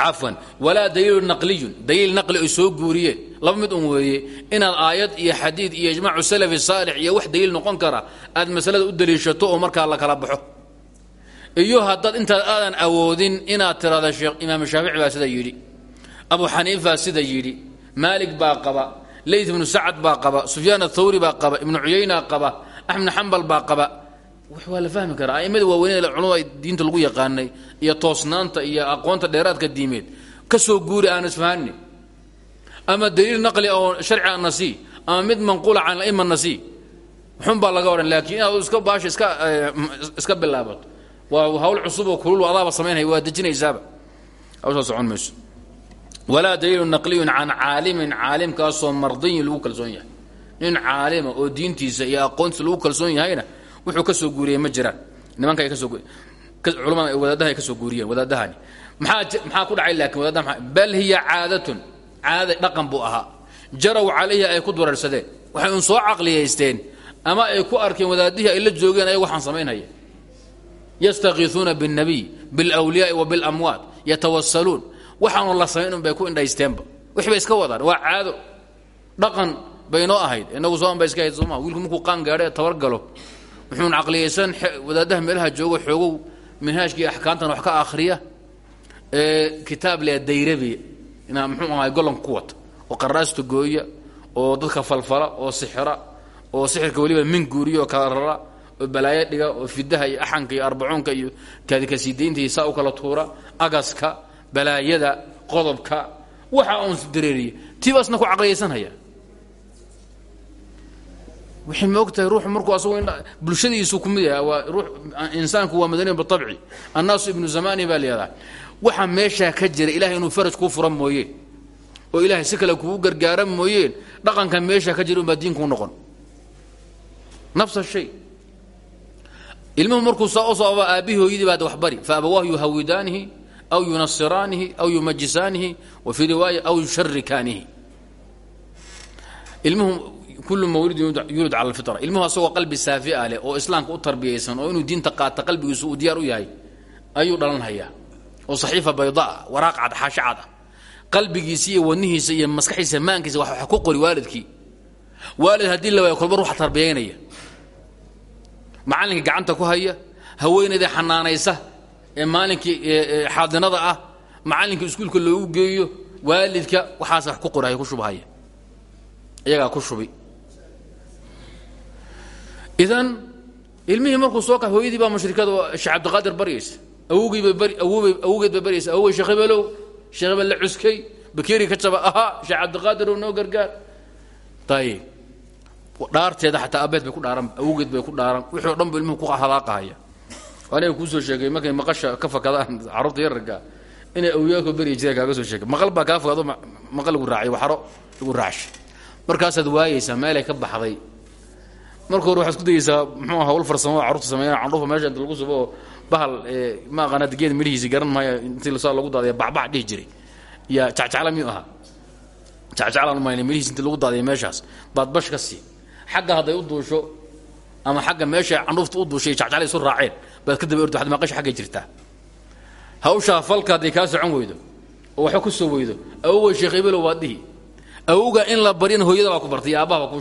cafwan walaa daliilun naqliyun. Daliil naqli ay soo guuriyeen. Laba mid un weeye inaad aayad iyo xadiid iyo ijmaacu salafi saalix iyo wax daliil noqon kara aad masalada u daliishato oo markaa la kala baxo. Iyo haddaad intaad aadan awoodin inaad tirahda sheekh imaam shaafici baa sida yidhi abu xaniifa sida yidhi maalig baa qaba leyt ibnu sacad baa qaba sufyaan athawri baa qaba ibnu cuyayna qaba axmed xambal baa qaba waa la fahmi karaa. Aimada waaweynee culumada diinta lagu yaqaanay iyo toosnaanta iyo aqoonta dheeraadka diimeed. Ka soo guuri aan isfahanni. Ama daliil naqli oo sharci aan nasii ama mid manquula can aima nasii xun baa laga odhan laakiin inaad iska baasha iska iska bilaabato. Waa hawl cusuboo kulul adaaba samaynaya waa dejinaysaaba. Hawshaa socon mayso. Walaa daliilu naqliyun can caalimin caalimkaasoo mardiyin lagu kalsoon yahay. Nin caalima oo diintiisa iyo aqoontiisa lagu kalsoon yahayna wuxuu ka soo guuriyey ma jiraan nimanka ay kasoo culamada wadaadaha ay ka soo guuriyeen wadaadahani maxaa maxaa ku dhacay laakiin wadaadaha bal hiya caadatun caada dhaqan buu ahaa jaraw calayhi ay ku durarsadeen waxay un soo caqliyaysteen ama ay ku arkeen wadaadihii ay la joogeen ayaga waxaan samaynhaya yastakiisuuna biاlnabiy biاlwliyaai wa biاlamwaat yatawasaluun waxaanu la samayn un bay ku indhaysteenba wix bay iska wadaan waa caado dhaqan baynoo ahayd inagu sooan ba iska ahayd sooma wiilku markuu qaan gaadho ee tabar galo wuxuun caqliyaysan wadaadaha meelaha joogo xoogow minhaajkii axkaamtan wax ka akhriya ee kitaab lea dayrabi inaa muxuu ahay gollanka ku oo qaraasta gooya oo dadka falfala oo sixira oo sixirka weliba min guuriya oo oo balaayo dhiga oo fidaha iyo axanka iyo arbacuunka iyo kaadikasiidaynta iyo saa u kala tuura agaska balaayada qodobka waxa uun dareeriya tiibaasna ku caqliyaysanhaya waxay moogtahay ruuxu markuu asagu bulshadiisu ku yahay waa ruux insaanku waa madaniyan bitabci. Annaasu ibnu zamani baa layihahdaa waxa meeshaa ka jira ilahay inuu faraj kuu fura mooyeen oo ilaahay si kale kugu gargaara mooyeen dhaqanka meeshaa ka jira unbaa diinkuu noqon. Nafsa shay. Ilmuhu markuu saa u sababa aabbihii hooyadii baad waxbari. Fa abawaahu yuhawidaanihi aw yunasiraanihi aw yumajisaanihi wa fii riwaaya aw yusharikaanihi ilmuhu kullu mawlidin yuulad cala alfitra ilmuhu asagoo qalbi saafia leh oo islaamka u tarbiyaysan oo inuu diinta qaata qalbigiisu uu diyaar u yahay ayuu dhalanhayaa oo saxiifa baydaa waraaq cad xaashi cad ah qalbigiisa iyo wadnihiisa iyo maskaxiisa maankiisa wax ku qori waalidkii waalid haddii la waayo kolba ruuxa tarbiyaynaya macallinka gacanta ku haya haweenaydii xanaanaysa ee maalinkii xaadinada ah macallinka iskuulka loogu geeyo waalidka waxaas wax ku qorahaya ku shubahaya iyagaa ku shubi idan ilmihii markuu soo ka hooyadii baa mushrikada sheekh cabdiqaadir baryaysa awgeed ba baryaysa awogey sheekh hebelow sheekh hebel la cuskay bakeeri ka jaba ahaa sheekh cabdiqaadir ow noo gargaar. Ayib dhaarteeda xataa abeed bay ku dhaaran awgeed bay ku dhaaran. Wixii o dhan bu ilmuhu ku halaaqahaya aniga kuusoo sheegay markay maqasha ka fakadaan carruurta yararka inay awliyaadku beryi jireen kaaga soo sheegay. Maqal baa kaa fakado maqal lagu raacay waxaro lagu raacshay markaasaad waayeysaa meelay ka baxday marka hore waxaad isku dayeysaa muxuu hawl farsamo carruurta sameeyaan candhuufa meesha inta lagu subo oo bahal ma aqaana geed midhihiisi garan maayo intii saa lagu daadaya bacbac dhihi jiray. Iyo jacjacla miyuu ahaa? Jacjaclan mayna midhihiis intii lagu daadaya meeshaas. Baad bash ka sii. Xagga hadday u duusho ama xagga meesha candhuufta u duushay jacjacla isu raaceen baad ka daba ordo waxad maqasha xaggay jirtaa. Hawshaa falka hadday kaa weydo oo waxba ku soo weydo awowey sheekh ibelow waad dhihi. In la baryana hooyada ku bartay iyo aabbaha baa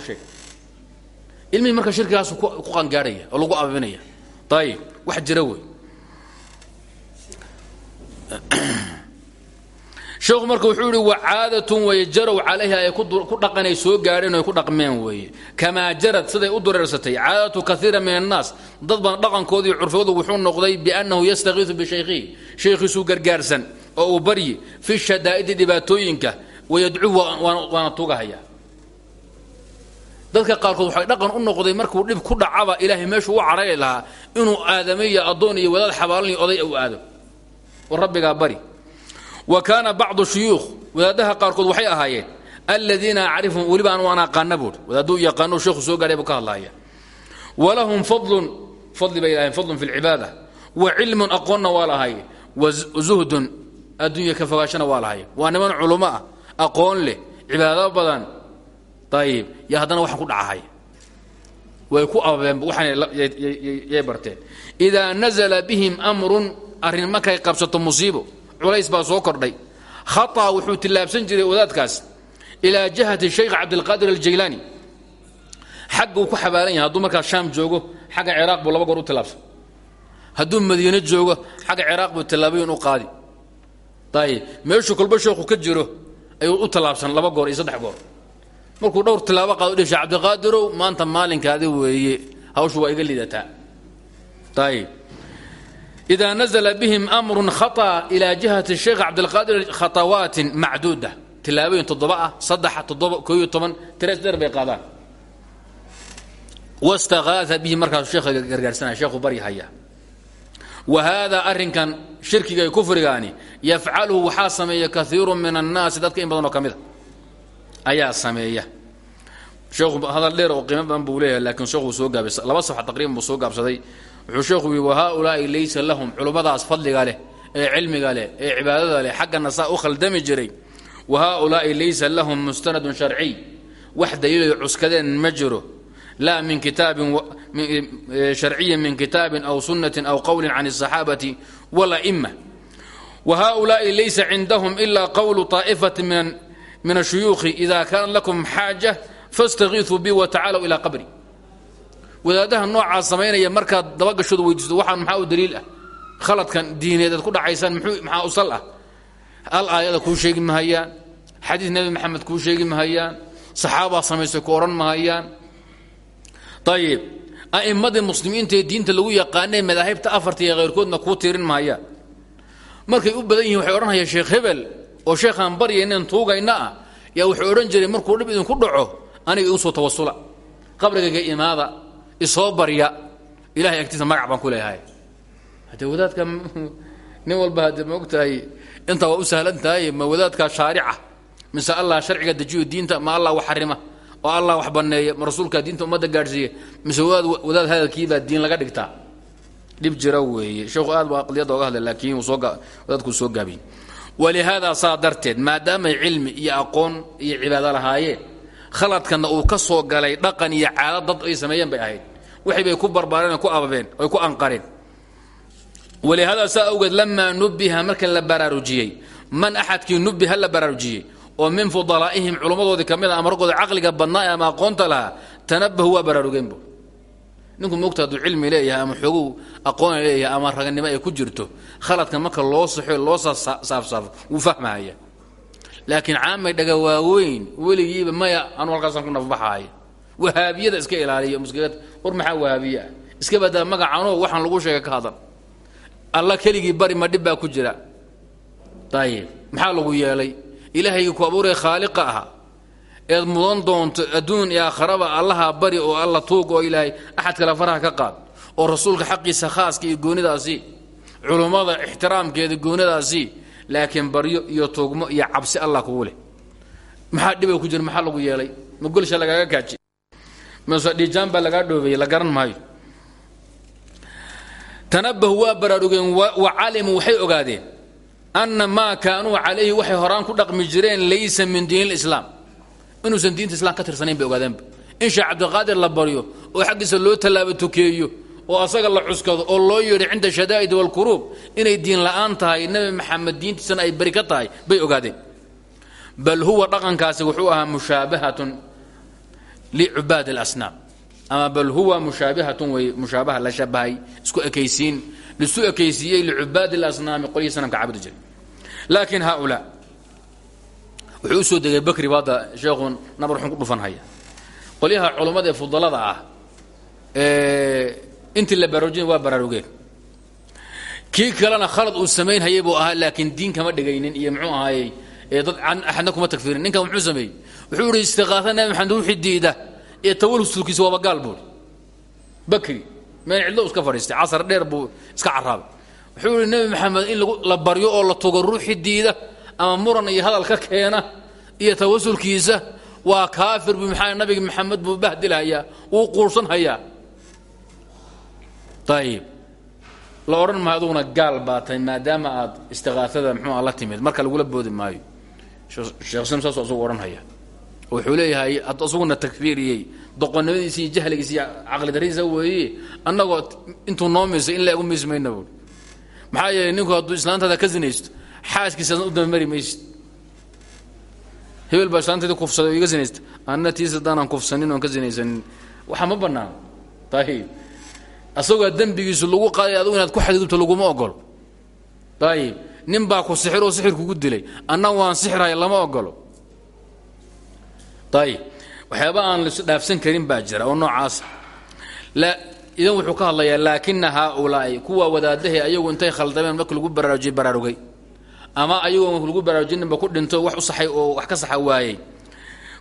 ilmihii marka shirkigaasu ku qangaadhaya oo lagu ababinaya ayib wax jira wey. Sheekhu marka wuxuu yihi wacaadatun way jarow calayha ay ku dhaqanay soo gaadheen oy ku dhaqmeen weeye kamaa jarad siday u dureersatay caadatu kaiira min annaas. Dad badan dhaqankoodii curfoodu wuxuu noqday biannahu yastakiisu bishaykhihi. Shaykhiisuu gargaarsan oo uu baryi fi shadaa'idi dhibaatooyinka wayadcuhu waana tugahaya dadka qaarkood waxay dhaqan u noqday markuu dhib ku dhacaba ilaahay meeshuu u carari lahaa inuu aadame iyo addoon iyo wadaad xabaalaniyo oday u aado. Oo rabbigaa bari. Wa kaana bacdu shuyuukh wadaadaha qaarkood waxay ahaayeen aladiina acrifum weliba aan aqaana buuri wadaaduu yaqaano sheekhu soo gaadhay buu ka hadlaaya walahum fadlun fadli bay lahayeen fadlun fi lcibaada wa cilmun aqoonna waa lahay wa zuhdun adduunya ka fogaashana waa lahay waa niman culummo ah aqoon leh cibaado badan ayib yo haddana waxaan ku dhacahay way ku ababeen waxaanyay barteen. Idaa nazala bihim amrun arrin markay qabsato musiibo. Culays baa soo kordhay. Khaطa wuxuu tillaabsan jiray wadaadkaas. Ilaa jihati shaykh cabdilqaadir aljaylaani. Xagga uu ku xabaalan yahay hadduu markaas shaam joogo xagga ciraaq buu laba goor u tillaabsan. Hadduu madiine joogo xagga ciraaq buu tillaabayin u qaadi. Ayib meeshuu kolba sheekhu ka jiro ayuu u tallaabsan laba goor iyo saddex goor markuu dhowr tilaabo qaado dhesha cabdiqaadirow maanta maalinkaadi weeye hawshu waa iga lidataa ayib idaa nazla bihim amrun khaطa ilaa jihati sheekh cabdilqaadir khatawaatin macduuda. Tilaabooyin toddoba ah saddexa toddoba toban tirees dheer bay qaadaan. Wastakaaa bihi markaasu sheekha gargaarsanaya sheekhu bari haya wa haadaa arrinkan shirkiga kufrigaani yafcaluhu waxaa sameeya kaiiru min annaasi dadka in badan oo ka ayaa sameeya. Sheekhu hadal dheer oo qiimo badan buu leeyahay laakiin sheekhuu soo gaabay laba safxa taqriban buu soo gaabsaday. Wuxuu sheekhu yidhi wa haaulaa'i laysa lahum culummadaas fadliga leh ee cilmiga leh ee cibaadada leh xaggana saa u khaldami jiray. Wa haaulaa'i laysa lahum mustanadun sharciy wax daliilayo cuskadeen ma jiro. Min kitaabin eh, sharciyin min kitaabin aw sunnatin aw qowlin can asaxaabati wala ima wa haaulaa'i laysa cindahum ilaa qowlu aa'ifatin ashuyuukhi ida kaana lakum xaaja faاstakiiثuu bi watacaalow ilaa qabri. Wadaadaha noocaas samaynaya markaad dabagashooda weydiisto waxaan maxaa u daliil ah? Khaladkan diineed aad ku dhacaysaan maxaa usal ah? Al aayada kuu sheegi mahayaan xadiis nebi maxamed kuu sheegi mahayaan saxaabaa samaysay ku odhan mahayaan ayib a'immadii muslimiinta ee diinta lagu yaqaanay madaahibta afarta iyo khayrkoodna kuu tiirin mahayaan markay u badan yihiin waxay hebel oo sheekhaan baryaynan tuugayna ah yaa wuxuu odhan jiray markuu dhib idinku dhaco aniga igu soo tawasula. Qabrigayga imaada isoo barya. Ilahay agtiisa magac baan ku leeyahay. Haddee wadaadka nin walba haddee ma ogtahay intaa waa u sahlan tahay ma wadaadka shaarica? Mise allah sharciga dejiyo diinta ma allah wax xarima? Oo allah wax banneeya ma rasuulkaa diinta ummadda gaadhsiiya? Mise wadaad wadaad hadalkiibaa diin laga dhigtaa? Dhib jira weeye. Sheekhu aad baa aqliyadda oga hadlay laakiin wadaadkuu soo gaabiyey walihaadaa saa darteed maadaamay cilmi iyo aqoon iyo cibaado lahaayeen khaladkanna uu ka soo galay dhaqan iyo caado dad ay sameeyeen bay ahayd. Waxay bay ku barbaareen ku ababeen oy ku anqareen. walihaadaa saa awgeed lamaa nubiha marka la baraarujiyey man axadkii nubiha la baraarujiyey oo min fudalaa'ihim culummadoodii ka mid a ama raggooda ama aqoonta lahaa tanabahu waa baraarugeenbu ninku moogta hadduu cilmi leeyahay ama xoogu aqoona leeyahay ama raganimo ay ku jirto khaladkan marka loo saxo loo saafsaafo wuu fahmahaya laakiin caamay dhaga waaweyn weligiiba maya anu halkaasaan ku nafbaxaaya wahaabiyada iska ilaaliya muskilad war maxaa wahaabiye ah iska badaa magacanoo waxaan lagu sheegay ka hadan alla keligii bari ma dhib ku jira. Ayib maxaa lagu yeelay? Ilaahayga ku abuuraya khaaliqa aha eed mudan doonto adduun iyo aakharaba allaha bari oo alla tuug oo ilaahay axad kale faraha ka qaad oo rasuulka xaqiisa khaaska iyo goonidaasii culummada ixtiraamkeeda goonidaasi laakiin baryo iyo tuugmo iyo cabsi allah kugu leh. Maxaa dhiba ku jira? Maxaa lagu yeelay? Ma golsha lagaaga kaaji mase dhiijaan baa lagaa dhoobeeyey la garan maayo. Tanabahu waa baraarugeen wa calimuu waxay ogaadeen anna maa kaanuu calayhi waxay horaan ku dhaqmi jireen laysa min diin lislaam inuusan diinta islam ka tirsanayn bay ogaadeenba in sheekh cabdiqaadir la baryo oo xaggiisa loo tallaabo tukeeyo oo asaga la cuskado oo loo yeedho cinda shadaa'id walkuruub inay diin la'aan tahay nebi maxamed diintiisana ay bari ka tahay bay ogaadeen. Bal huwa dhaqankaasi wuxuu ahaa mushaabahatun licubaad alasnaam ama bal huwa mushaabihatun wey mushaabaha la shabahay isku ekaysiin. Lisu ekaysiiyey licubaad alasnaami qolyihii sanamka cabudi jiray. Laakiin haaulaa wuxuu u soo degay bakri ba hadda sheekhu nabar xun ku dhufan haya qolyaha culummada ee fudalada ah intii la baraarujin waa baraarugeen. Kii kalena khalad uu samayn hayay buu ahaa laakiin diin kama dhigaynin iyo muxuu ahaayey dad axadna kuma tagfirin ninkan muxuu sameeyey? Wuxuu ihi istiqaasa nabi maxamed wixii diida ee tawalsulkiisa waaba gaal buuri. Bakri meel cidlo iska fadhiistay casar dheer buu iska carraabay. Wuxuu ihi nebi maxamed in la baryo oo la tugo ruuxii diida ama muran iyo hadal ka keena iyo tawasulkiisa waa kaafir bu maxaa nabiga maxamed buu bahdilhayaa wuu quursan hayaa ayib la odhan maayo gaal baa maadaama aad istiqaasada mxuua la timid. Marka lagula boodi maayo sheekh slim saasuu asagu odhan haya wuxuu leeyahay asaguna takfiiriyey doqonnimadiisa iyo jahligiisa iyo caqli weeye annagoo intuu noo miisay in la egu miis mayna buui ninku hadduu islaantaada ka sinaysto xaaskiisaadan u dabamari maysid. Hebel baa islaanteedii kufsaday iga sinaysta anna tiis haddaanan kufsanin oon ka sinaysanin waxa ma bannaan. Ayib asagoo dembigiisu lagu qaaday adugu inaad ku xadgudubto laguma ogolo ayib nin baa ku sixiroo sixir kugu dilay. Anna waan sixirhay lama ogolo ayib waxyaaba aan las dhaafsan karin baa jira oo noocaasa idan wuxuu ka hadlayaa laakina haaulaa'i kuwa wadaadahe ayagu intay khaldameen marka lagu baraarujiyey baraarugay ama ayagoo lagu baraarujinaba ku dhinto wax u saxay oo wax ka saxa waayey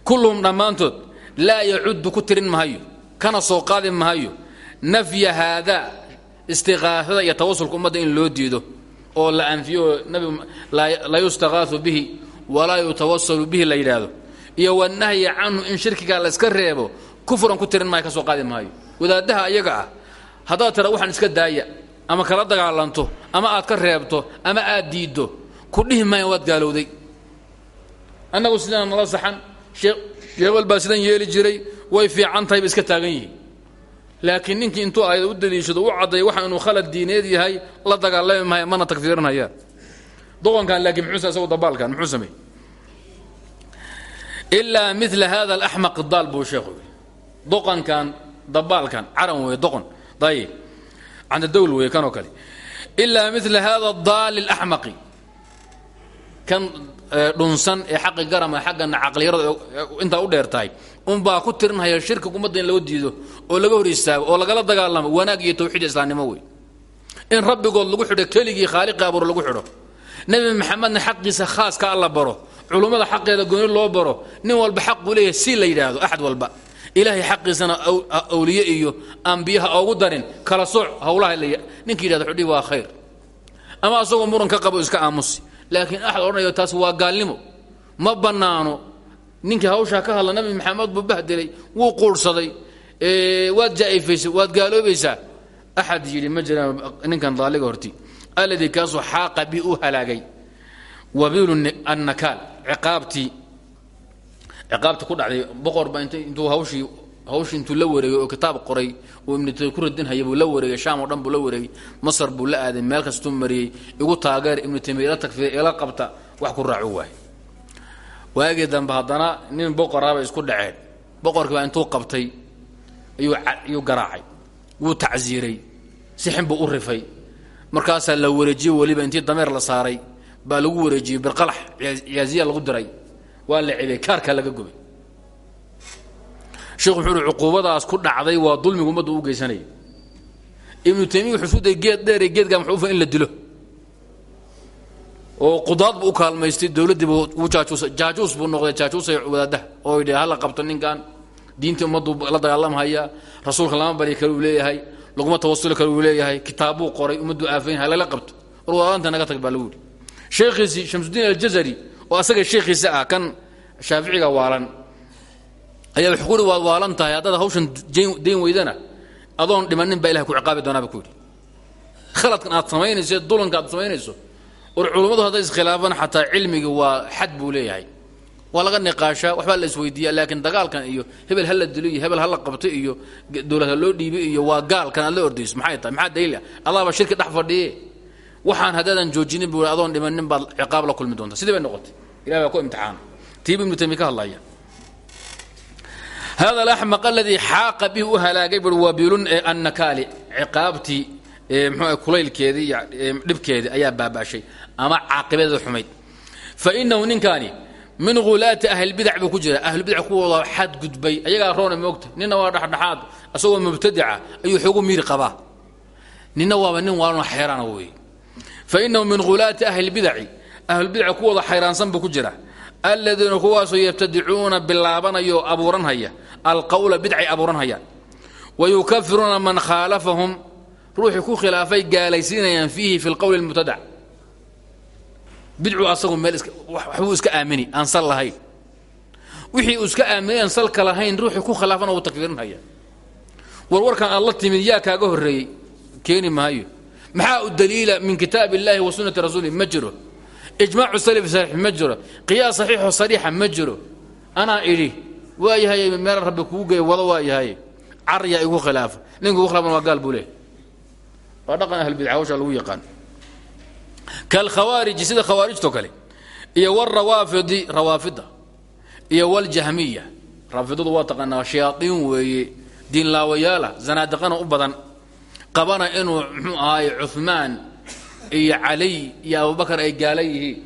kulluhum dhammaantood laa yacudu ku tirin mahayo kana soo qaadi mahayo nafya haadaa istiqaafada iyo tawasulka ummadda in loo diido oo la anfiyo nabi la yustaqaahu bihi walaa yutawasalu bihi la yidhaahdo iyo wanahyi canhu in shirkigaa la iska reebo kufran ku tirin maayo ka soo qaadi maayo. Wadaadaha ayaga ah haddaad tira waxaan iska daaya ama kala dagaalanto ama aad ka reebto ama aad diiddo ku dhihi maayan waad gaalowday. Annagu sidaan nala saxan sheebal baa sidan yeeli jiray way fiican tahay ba iska taagan yihiin. Laakiin ninkii intuu ayada u daliishado u cadday waxa inuu khalad diineed yahay la dagaalami maayo mana tagfiirinhayaan doqonkan laakiin muxuu isagu dabaalkan muxuu sameeyey. Ilaa mila hada alaxmaq daal buu sheekhu doqonkan dabaalkan caran weeye doqon. Ayib canda dawl weeye kanoo kale. Ilaa mila hada daali alaxmaqi kan dhunsan ee xaqi garama xaggana caqliyarada intaa u dheer tahay. Unbaa ku tirinhaya shirkiga ummadda loo diido oo laga hor istaago oo lagala dagaalamo wanaag iyo tawxiid islaamnimo wey in rabbigood lagu xidho keligii khaaliqi abuur lagu xidho. Nebi maxamedna xaqiisa khaaska alla baro. Culummada xaqeeda gooni loo baro. Nin walba xaq buu leeyahay si la yidhaahdo axad walba. Ilaahay xaqiisana awliye iyo ambiyaha oogu darin. Kala sooc hawlaha ninka yidhahdo xudhi waa khayr. Ama asagoo muran ka qabo iska aamusi laakiin axad odhanayo taas waa gaalnimo. Ma bannaano ninkii hawshaa ka hadla nabi maxamed buu bahdelay wuu quurhsaday waad jaa'ifaysay waad gaaloobaysaa. Axad yidhi ma jiraan ninkan horti alladii kaasoo xaaqa bi u halaagay. Wabiilu annakaal ciqaabtii ku dhacday boqor baa int intuu hawshii intuu la wareegay oo kitaab qoray oo ibnu tay ku radinhaya la wareegay shaam oo dhan buu la wareegay masar buu la aaday meel kastuu mariyey igu taageer ibnu taymiya ila ila qabta wax ku raacu waay waagii dambe haddana nin boqoraabay isku dhaceen boqorkii baa intuu qabtay ayuu garaacay wuu tacsiiray sixin buu u rifay. La wareejiyey weliba intii dameer la saaray baa lagu wareejiyey birqalax ciyaaziya lagu diray waa la cebay kaarkaa laga gubay sheekhu wuxuu uhi ku dhacday waa dulmiga ummadda u geysanaya. Ibnu taymiya wuxuu isku dayay geed dheer geedgaa maxuufa in la dilo. Oo qudaad buu u kaalmaystay dowladdiiba uu jaajuusay jaajuus buu noqday jaajuusay wadaadaha oo yidhi hala qabto ninkan diintii ummaddu la dagaalamhaya rasuulka lama bari kale uu leeyahay laguma tawasuli kale uu leeyahay kitaabbuu qoray ummaddu aafaynha lala qabto. War naga tag baa lagu yidhi. Sheekhiisii shamsudiin aljazari oo asaga sheekhiisa ah kan shaaficiga waalan ayaa uhi waad waalan tahay haddaad hawshan dayn weydana adoon dhimanin baa ilahay ku ciqaabi doonaa ba yidhi. Khaladkan aad samaynayso dulanka aad samaynayso war culummadu hadday iskhilaafaan xataa cilmiga waa xad buu leeyahay. Waa laga niqaashaa waxbaa la isweydiiya laakiin dagaalkan iyo hebel ha la dilo iyo hebel ha la qabto iyo dowlad loo dhiibi iyo waa gaalkan aad la ordayso maxay tahay? Maxaa daliila adaaba shirki dhex fadhiye waxaan haddaadan joojinin buu adoon dhimanin baad ciqaab la kulmi doonta sidii bay noqotay. Ilahi baa ku imtixaana tiibu ibnu taymiya ka hadlaya hada alaxmaq aladii xaaqa bihi u halaagay bui wabilun annakaali ciqaabtii mxuu kulaylkeedii dhibkeedii ayaa baaba'shay ama caaqibadeeda xumayd fa inahu ninkaani min hulaati ahlilbidac buu ku jira ahlulbidac kuwooda xadgudbay ayagaa roona moogta nina waa dhexdhexaad asagoo mubtadica ayuu xoogu miiri qabaa nina waaba nin waalano xayraana weeye fa inahu min hulaati ahlilbidaci ahlulbidaca kuwooda xayraansan buu ku jira aladiina kuwaasoo yabtadicuuna bilaabanaya oo abuuranhaya alqowla bidcay abuuranhayaan wa yukafiruuna man khaalafahum ruuxii ku khilaafay gaalaysiinayaan fiihi fi lqowli lmubtadac bidcu asagu meel waxbuu iska aamini aan sal lahayn. Wixii uu iska aaminay aan salka lahayn ruuxii ku khilaafana wuu takfiirinhaya. Warwarkan aad timid yaa kaaga horreeyey keeni maxaa u daliila min kitaab illahi wa sunnati rasuuli ma ijmaacu salaf saxiix ma jiro qiyaas saxiixo sariixa ma jiro. Anaa idhi waa yahay meel rabbi kugu geey wado waa yahay. Caryaa igu khilaafa. Ninka igu khilaafan waa gaal buu leehay waa dhaqan ahlbidca hawsha lagu yaqaan. Kalkhawaariji sida khawaarijto kale. Iyo warawaafidi rawaafida. Iyo waljahmiya raafidadu waa taqaanaa shayaaiin weeye. Diinlaawayaala zanaadiqana u badan. Qabana inuu muxuu ahaaye cumaan iyo caliy iyo abubakar ay gaala yihiin.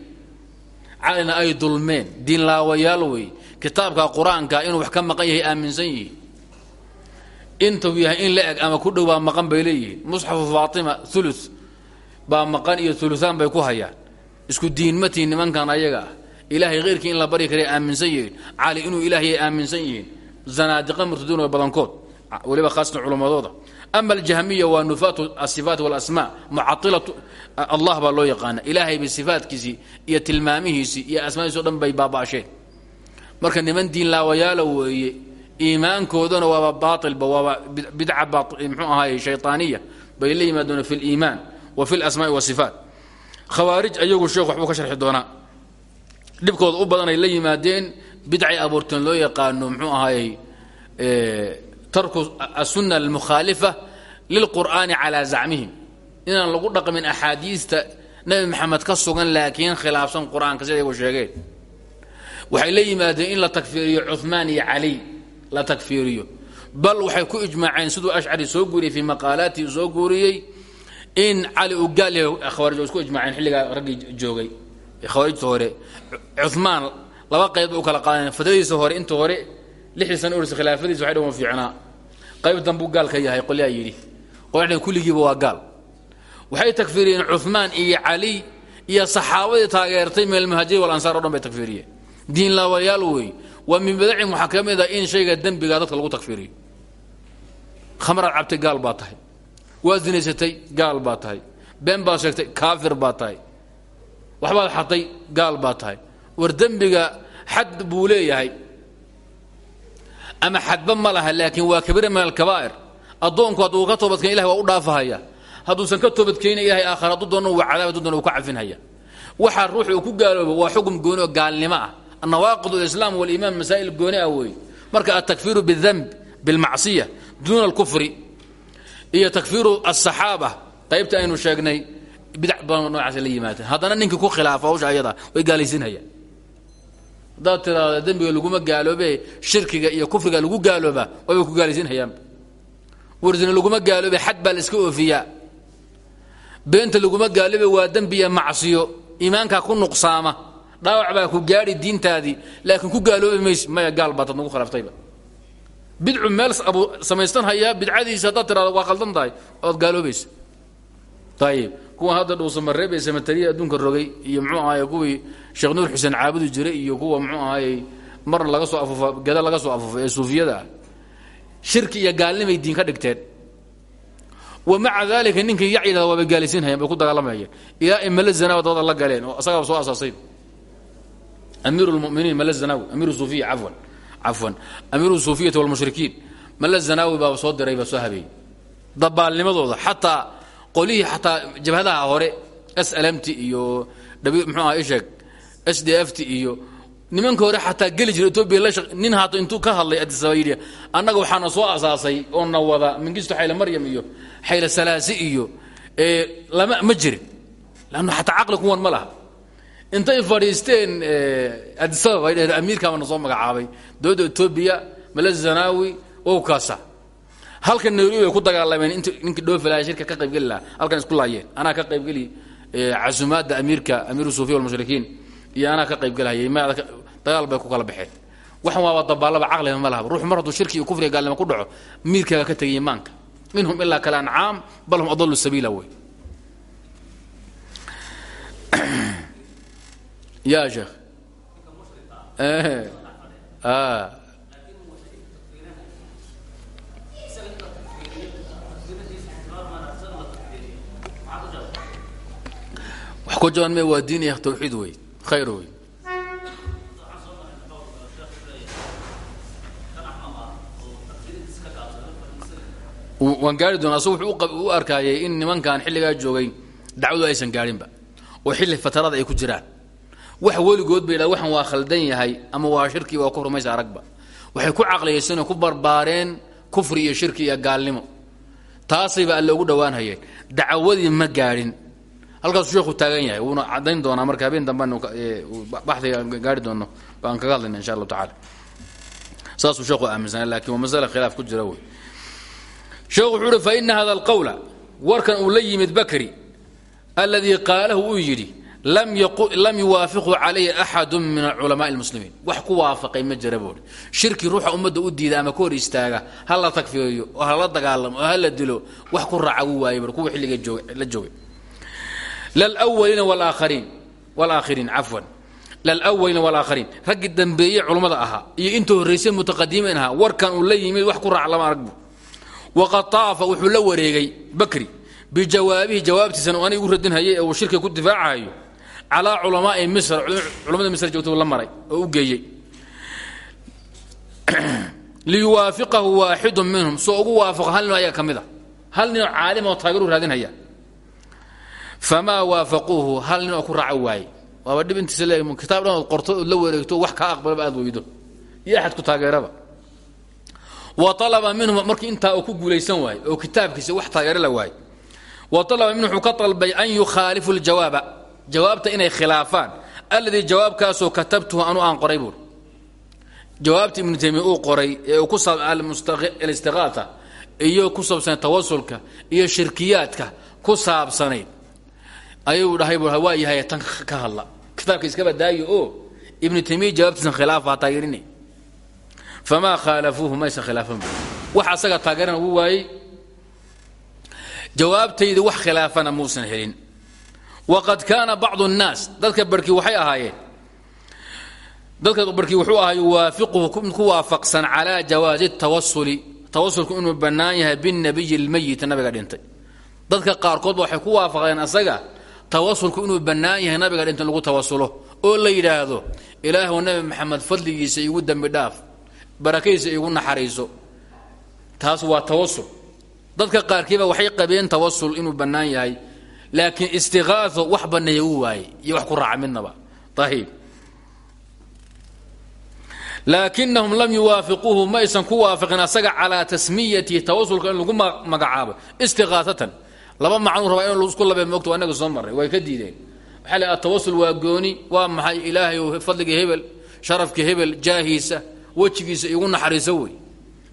Calina ay dulmeen diinlaawayaal weeye kitaabka qur'aanka inuu wax ka maqan yahay aaminsan yihiin. Intuu yahay in la eg ama ku dhow baa maqan bay leeyihiin. Musxafu faatima ulu baa maqan iyo uluaan bay ku hayaan. Isku diinmatiin nimankan ayaga ah. Ilaahay khayrkii in la bari karay aaminsan yihiin. Cali inuu ilaahayay aaminsan yihiin. Zanaadiqa murtaduun oo badankood. Weliba khaasatan culammadooda ama aljahmiya waa nufaatu asifaat walasmaa mucailatu allah baa loo yaqaana ilaahay bay sifaatkiisii iyo tilmaamihiisii iyo asmaadiisi o dhan bay baaba'asheen marka niman diin laawayaala weeye iimaankoodana waaba baailba waaba bidca mxuu ahaay shayطaaniya bay la yimaadeen fi اliimaan wa fi اlasmaai wasifaat khawaarij ayagu sheekh waxbuu ka sharxi doonaa dhibkooda u badan ay la yimaadeen bidcay abuurteen loo yaqaano mxuu ahaayey tarku aلsuna almukhaalifa lilqur'aani calaa zacmihim inaan lagu dhaqmin axaadiista nebi maxamed ka sugan laakiin khilaafsan qur'aanka sida iyagu sheegeen. Waxay la yimaadeen in la takfiiriyo cumaan iyo cali la takfiiriyo. Bal waxay ku ijmaaceen siduu ashcari soo guuriyey fii maqaalaatihi soo guuriyey in cali uu gaal yahay khawaarij oo isku ijmaaceen xilligaa raggii joogay. Khawaarijta hore cumaan laba qayb bay u kala qaadeen fadradiisa hore inta hore lixdii sana ursa khilaafadiisa waxay dhan fiicnaa qayb danbuu gaal ka yahay qolyaa yidhi qolyaa kulligiiba waa gaal. Waxay takfiiriyeen cumaan iyo cali iyo saxaabadii taageertay min almuhaajiriin walansaar o dhan bay takfiiriyeen. Diin laawayaal wey waa min badacin waxaa in shayga dembiga dadka lagu takfiiriyo. Khamraad cabtay gaal baa tahay. Waad gaal baa tahay. Been baad sheegtay kaafir baa tahay. Waxbaad xatay gaal baa tahay. War dembiga xad buu ama xadba ma laha laakiin waa kabiira min alkabaa'ir. Addoonku hadduu ka toobadkeen ilahay waa u dhaafahaya. Hadduusan ka toobadkeenin ilahay aakhara hadduu doonana waa cadaaba hadduu doonana wuu ka cafinhaya. Waxaa ruuxi uu ku gaaloobo waa xukun gooni oo gaalnimo ah. Annawaaqid alislaam waliimaan masaa'il gooni ah weeye marka altakfiiru bidamb bilmacsiya duuna alkufri iyo takfiiru asaxaaba qaybta aynu sheegnay bidc badan noocaas la yimaadeen. Haddana ninkii ku khilaafa hawsha ayada way gaalaysiinhayaan haddaad tiraada dembiga laguma gaaloobe shirkiga iyo kufriga lagu gaaloobaa waybay ku gaalaysinhayaan warsina laguma gaaloobe xad baa la iska oofiyaa. Beenta laguma gaaloobe waa dembiya macsiyo iimaankaa ku nuqsaama. Dhaawac baa ku gaadhi diintaadii laakiin ku gaaloobi mayse maya gaal baatad nagu khilaaftayba bidcu meel samaysan hayaa bidcadiisa haddaad waa khaldan tahay ood gaaloobaysa ayib kuwan hadda dhuusamareeb ee samatariya adduunka rogay iyo muxuu ahaye kuwii sheekh nuur xuseen caabudi jiray iyo kuwa muxuu ahaye marna laga soo afufa gada laga soo afufa ee suufiyada shirki iyo gaalnimay diin ka dhigteen. Wa maca ninkii yacyidhada waabay gaalaysiinhayeen ku dagaalamayeen ilaa ay mala zanaa dabada la galeen oo asagaaba soo asaasay amiir lmuminiin mala zanaawi amiir suufiya cafwan cafwan. Amiiru suufiyati walmushrikiin mala zanaawi baaba soo diray baa soo dabaalnimadooda xataa qolihii xataa jabhadaha hore slmt iyo mxuu aha isheeg s d f t iyo nimanka hore xataa geli jira etoobiya la nin haata intuu ka hadlay adisaba yidhi annaga waxaana soo asaasay oo na wada mingisto xayla maryam iyo xayla salaasi iyo lama ma jirin. Lannu xataa caqli kuwan ma laha. Intay fadhiisteen adisabab ay dheheen amiirkaabana soo magacaabay dowladda etoobiya mala zanaawi ow kaasa halkan nairobi ay ku dagaalameen int ninkii dhoofilaya shirka ka qaybgeli lahaa. Halkan isku laayeen. Anaa ka qaybgeli casumaadda amiirka amiiru suufiya walmushrikiin iyo anaa ka qaybgelhayay ma dagaal bay ku kala baxeen. Waxan waaba dabaalaba caqliba ma lahaba ruux mar shirki iyo kufriga gaalnimo ku dhaco miirkaaga ka tegay imaanka minhum ilaa kal ancaam bal hum adalu sabiila wey ya sheekh wax ku jaban me waa diin tawxiid wey khayr wey waan gaari doona asagu wuxuu u arkaayay in nimankan xilligaa joogay dacwadu aysan gaadhinba oo xilli fatarada ay ku jiraan. Wax weligood bay dha waxan waa khaldan yahay ama waa shirki waa ku rumaysa aragba. Waxay ku caqliyaysanoo ku barbaareen kufri iyo shirki iyo gaalnimo. Taasayba alle ugu dhowaanhayeen dacwadii ma gaadhin halkaasuu sheekhu taagan yahay wuuna cadayn doonaa marka habeen dambe baxdiga gaari doono baan kaga hadlayna insha allahu tacala saasuu sheekhu aaminsanaa laakiin waa masale khilaaf ku jira wey. Sheekhu wuxuu uhi faina hada alqawla warkan uu la yimid bakri alladii qaalahu uu yidhi lam yuwaafiqu calayhi axadu min culamaai lmuslimiin wax ku waafaqay ma jira shirki ruuxa ummadda u diida ama ka istaaga ha la tagfiiriyo oo hala dagaalamo oo hala dilo wax ku raaca wuu waayay bur kuwa la joogay walaaakhariin walaakhiriin cafwan lalwaliina walaakhariin raggii dambeeye culummada ahaa iyo intuu horraysay mutaqadimiin ahaa warkan uu la yimid wax ku raac lama aragbu waqad taafa wuxuu la wareegay bakri bijawaabihi jawaabtiisana aniga igu radinhayay ee uu shirka ku difaacahayo calaa culamaai misr culamada misr joogta la maray oo u geeyey liyuwaafiqahu waaxidu minhum soo ugu waafaqo hal nin ayaga ka mid a hal ninoo caalim oo taageeru raadinhaya famaa waafaquuhu hal nin oo ku raaco waaye waaba dhib intiisa le kitaab dhan qorto la wareegto wax kaa aqbalaba aad weydo iyo axad ku taageeraba wa alaba minhum markii intaa uu ku guulaysan waaye oo kitaabkiisa wax taageero la waaye wa alaba minhum wuxuu an yukhaalifu ljawaaba jawaabta inay khilaafaan alladii jawaabkaasoo katabtuhu anu aan qoray buuri jawaabta ibnu taymiya uu qoray ee uu ku alistiqaata iyo ku saabsanayd tawasulka iyo shirkiyaadka ku saabsanayd ayuu dhahay bu waa yahay tan ka hadla. Kitaabka iska badaayo oo ibnu taymiya jawaabtiisan khilaafa ha taageerine. Famaa khaalafuuhu maysan khilaafan wax asaga taageerana uu waayey. Jawaabtayda wax khilaafana muusan helin. Waqad kaana bacdu nnaas dadka barhkii waxay ahaayeen. Dadka barhkii wuxuu ahaa yuwaafiquhu mid ku waafaqsan calaa jawaazi tawasuli. Tawasulku inuu bannaan yahay binnabiyi lmayit nabiga dhintay. Dadka qaarkoodba waxay ku waafaqeen asaga tawasulku inuu bannaan yahay nabiga dhintay lagu tawasulo oo la yidhaahdo ilaahw nabi maxamed fadligiisa igu dembi dhaaf barakadiisa igu naxariiso. Taas waa tawasul dadka qaarkiiba waxay qabeen tawasul inuu bannaan yahay laakiin istiqaao wax banneeya uu waayey iyo wax ku raaca midnaba. Ayib laakinahum lam yuwaafiquuhu ma ku waafaqin asaga calaa tasmiyatihi tawasulka in lagu magacaabo istiqaasatan laba macnuu rabaa in isku labee moogto waa inaga soo marray way ka diideen. Waxaa la tawasul waa gooni waa maxay ilaahay fadliga hebel sharafka hebel jaahiisa wejigiisa igu naxariiso wey.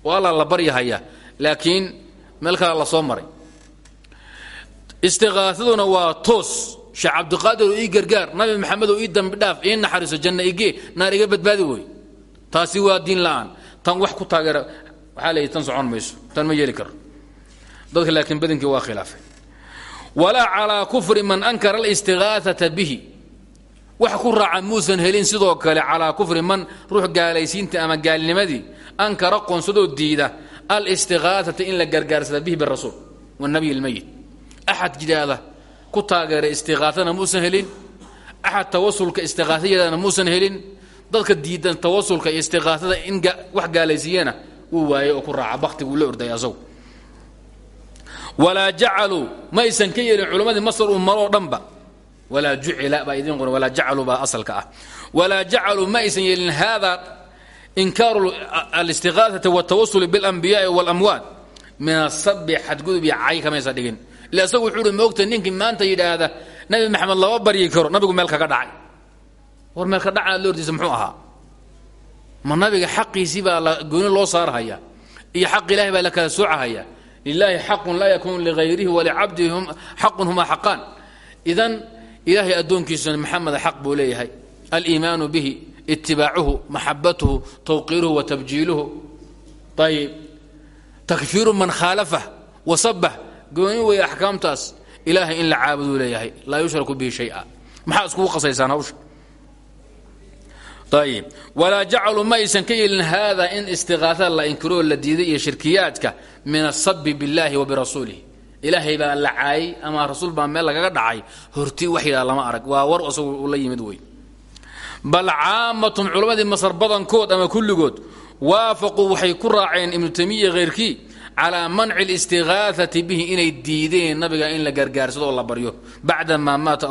Oo alla la baryahayaa laakiin meel la soo maray. Istiqaasaduna waa toos. Sheekh cabdiqaadir oo ii gargaar nabi maxamed oo ii dambi dhaaf ii naxariiso janna igee naar iga badbaadi wey. Taasi waa diin la'aan. Tan wax ku taageera waxaa leeyahy tan socon mayso tan ma yeeli karo. Dadka laakiin badankii waa khilaafay walaa calaa kufri man ankara alistiqaaata bihi. Wax ku raaca muusan helin sidoo kale calaa kufri man ruux gaalaysiinta ama gaalnimadii ankara qoonsadoo diida alistiqaaata in la gargaarsada bihi birasuul wanabiy lmayit axad jidhaada ku taageera istiqaatana muusan helin. Axad tawasulka istiqaata yidhahdana muusan helin. Dadka diidan tawasulka iyo istiqaatada in wax gaalaysiiyana wuu waayey oo walaa jacaluu ma aysan ka yeelin culammadii masar uu maroo dhanba. Walaa jucila baa idiin qoran walaa jacaluu baa asalka ah. Walaa jacaluu ma aysan yeelin hada inkaaru alistiqaatati waltawasuli biاlanbiyaai waاlamwaat min asabi xadgudub iyo cay kamaysa dhigin. Ila isagu wuxuu uhi moogta ninkii maanta yidhaahda nabi maxamed lama baryi karo nabigu meel kaga dhacay. War meel ka dhaca loordiisa muxuu ahaa. Ma nabiga xaqiisii baa gooni loo saarhaya iyo xaq ilahi baa la lilaahi xaqun laa yakunu ligayrihi walicabdihi xaqun huma xaqaan idan ilaahay addoonkiisuna maxameda xaq buu leeyahay aliimaanu bihi itibaacuhu maxabatuhu tawqiiruhu wa tabjiiluhu ayib takfiiru man khaalafah wasabah gooni weeye axkaamtaas ilaahay in la caabuduu leeyahay laa yushraku bihi shaya maxaa iskugu qasaysaan ayib walaa jacaluu ma aysan ka yeelin haada in istiqaaada la inkiroo la diiday iyo shirkiyaadka min asabi biاllahi wa birasuulih ilaahay baa la caayay ama rasuul baa meel lagaga dhacay. Hortii wax yidhaha lama arag. Waa war isagu uu la yimid wey bal caamatum culammadii masar badankood ama kulligood waafaquu waxay ku raaceen ibnu taymiya khayrkii calaa manci اlistiqaaati bihi inay diideen nabiga in la gargaarsado oo la baryo bacda maa maata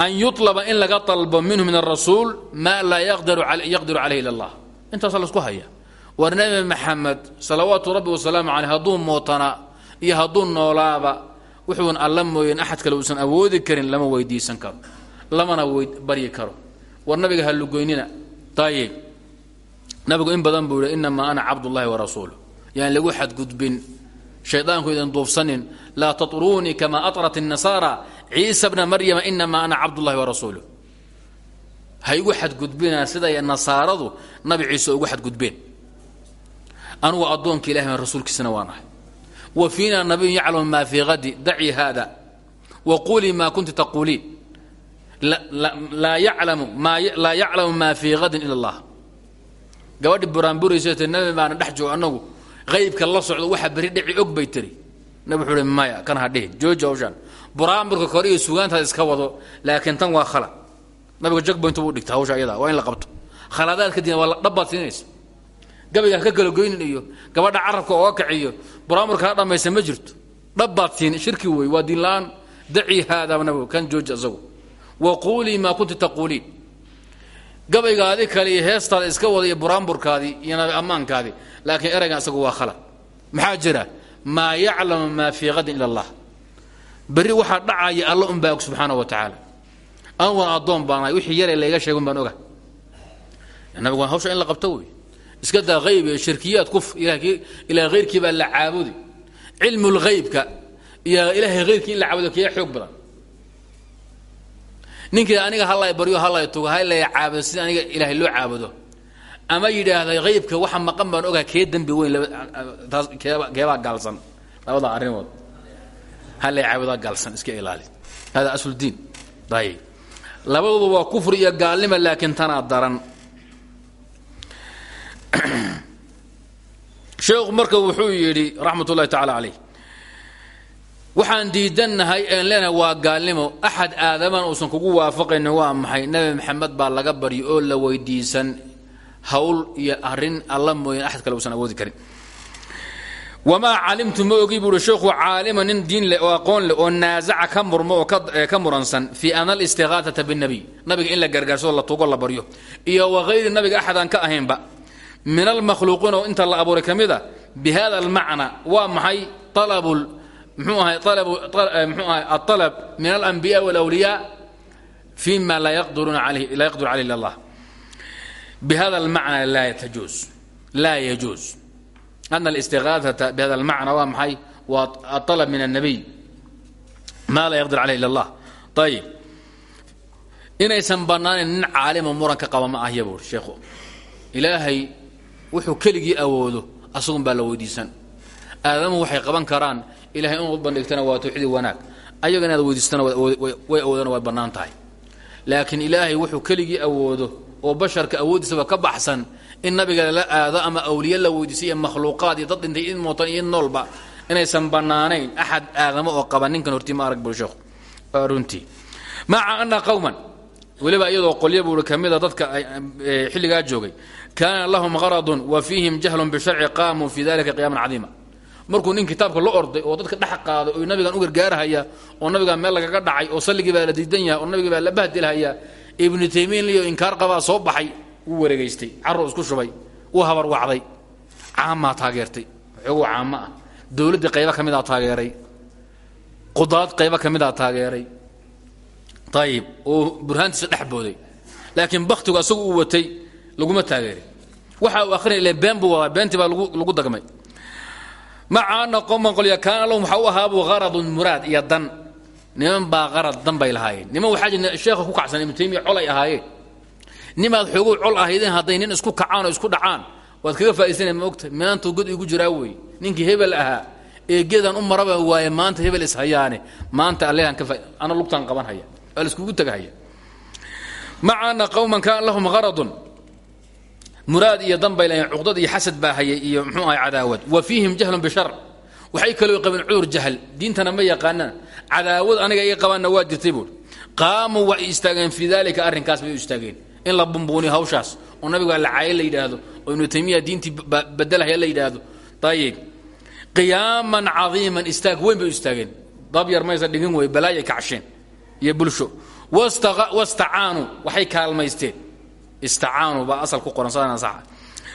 an yulaba in laga albo minhu min arasuul maa laa yaqdiru caleyh ila allah intaasa lasku haya war nabi maxamed salawaatu rabbi wasalaamu aleyh hadduu muutana iyo hadduu noolaaba wuxuun alla mooyeen axad kale uusan awoodi karin lama weydiisan karo lamana baryi karo war nabiga halugoynina ayib nabigu in badan buu yihi inamaa ana cabdullahi warasuul yaan lagu xadgudbin shaydaanku idin duubsanin laa taruunii kamaa arat nasaara ciisa bna maryama inamaa ana cabdullahi warasuulu ha igu xadgudbinaa siday nasaaradu nabi ciise ugu xadgudbeen. Anugu addoonka ilahi rasuulkiisana waan ahay. Wa fiina nabiyun yaclamu maa fii hadi daci hada wa qulii maa kunti taquuliin. Laa yaclamu maa fii hadin ila اllah gabadhi buraanburayst nabi baana dhex joogo anagu qaybka la socdo waxa beri dhici og bay tiri. Nabi wuxuu uhi maya kan hadhihi jooji hawshaan buraanburka kore iyo sugaantaad iska wado laakiin tan waa khalad nabiga jagboyntu buu dhigta hawsha iyada waa in la qabto. Khaladaad kadibna waa dhabbaad siinaysa. Gabayga ha ka kalagoynin iyo gabadha carabka ooga kaciyo buraanburka ha dhammaysa ma jirto. Dhabbaad siin shirki wey waa diinla-aan daci haadaaba nabigu kan jooji asagu. Wa quulii maa kunti taquuliin gabaygaadi kale iyo heestaada iska wada iyo buraanburkaadii iyo ammaankaadii laakiin eraygan isagu waa khalad maxaa jira? Maa yaclamu maa fii qadin ila allah berri waxaa dhacaya alla un baa og subxaana wa tacaala. An wan addoon baanahay wixii yare layga sheegun baan oga. Nabigu hawsha in la qabto wey. Iska daa hayb shirkiyaad kuf ilahay hayrkii baa la caabudi. Cilmu lhaybka iyo ilaahay hayrkii in la caabudo kiyaa xoog badan. Ninkii aniga hallay baryo hallay tugo hallay caabudo sida aniga ilaahay loo caabudo. Ama yidhaahda haybka waxa maqan baan ogaa kee dembi weyn keebaa gaalsan. Labada arrimood hallay caabudaa gaalsan iska ilaali hada aslu diin. Ayib labadoodu waa kufri iyo gaalnima laakiin tanaa daran. Sheekhu marka wuxuu yidhi raxmat ullahi tacaala calayh waxaan diidannahay een leenahay waa gaalnimo. Axad aadaman uusan kugu waafaqaynin waa maxay? Nebi maxamed baa laga baryo oo la weydiisan hawl iyo arrin alla mooyaan axad kale uusan awoodi karin wamaa calimtu ma ogi buuhi sheekhu caalima nin diin leh oo aqoon leh oo naasaca ka murmo oo ka muransan fii ana alistiqaatata binnabiy nabiga in la gargaarsado la tugo la baryo iyo wahayri nabiga axad aan ka ahaynba min almakhluuqiin oo inta la abuuray ka mid a bi hada almacna waa maxay alabu mxuu ahay mxuu ahay alab min alanbiya walawliyaa fi ma laa yaqdiru caleyh illa allah bihada almacna laa tajuuz laa yajuuz ana alistiqaadata bihada almacna waa maxay waa alab min annabiy ma laa yaqdir caleyh illa allah ayib inaysan bannaanin nin caalimo muranka qaba ma ahya buuri sheekhu ilaahay wuxuu keligii awoodo asagun baa la weydiisan aadamuhu waxay qaban karaan ilahay in u bandhigtana waa tawxiid wanaag ayaga inaad weydiistana way awoodana way bannaan tahay laakiin ilaahay wuxuu keligii awoodo oo basharka awooddiisaba ka baxsan in nabiga lala aado ama awliye la weydiisay iyo iyo dad dhintay in mootan iyo noolba inaysan bannaanayn axad aadamo oo qaba ninkan hortii ma arag bul sheekhu. Runtii maca ana qowman weliba iyadoo qolyo buui ka dadka xilligaa joogay kaana lahum qaradun wa fiihim jahlun bisharci qaamuu fii dalika qiyaaman cadiima. Markuu nin kitaabka la orday oo dadka dhex qaaday oo nabigan u gargaarhaya oo nabigaa meel lagaga dhacay oo salligii baa la diidan yahay oo nabigii baa la bahdilhaya ibnu taymiya liyo inkaar qabaa soo baxay wuu wareegaystay carro isku shubay wuu habar wacday caamaa taageertay. Xooguu caamo ah. Dowladdii qayba ka midaa taageeray. Qudaad qayba ka midaa taageeray. Ayib oo burhaantiisa dhex booday. Laakiin baktigu asagu uu watay laguma taageerin. Waxa uu akhrinay ile been buu wadaa baa lagu dagmay. Maca ana qowman qolya lahum waxa u ahaabuu qaradun muraad iyo niman baa qarad dan bay niman waxaa jir sheekha ku kacsan ibnu taymiya ahaayeen nimaad xooguu col ahaydeen hadday nin isku kacaan isku dhacaan waad kaga faa'isanaya ma ogta maantuu god igu jiraa weeye ninkii hebel ahaa ee geedaan u maraba waaye maanta hebel ishayaane maanta allehan ka ana lugtaan qaban haya. Waa laiskugu tegahaya maca ana qowman kaana lahum qaradun muraad iyo dan bay lahayn iyo xasad baa hayay iyo mxuu ahay cadaawad. Wa fiihim jahlun bishar waxay kaloo qabeen cudur jahl diintana ma yaqaanaan cadaawad aniga iga qabaanna waa jirtay buuri qaamuu way istaageen fii dalika arrinkaas bay in la bumbuuniyo hawshaas. Oo nabiga lacaaye la yidhaahdo. Oo ibnu taymiya diintii bedelahaya la yidhaahdo. Ayib qiyaaman cadiiman istaag weyn bay istaageen. Dab yar maysa dhigin wey balaayay kacsheen iyo bulsho. Wastacaanuu waxay kaalmaysteen. Istacaanuu baa asal ku qoran sadana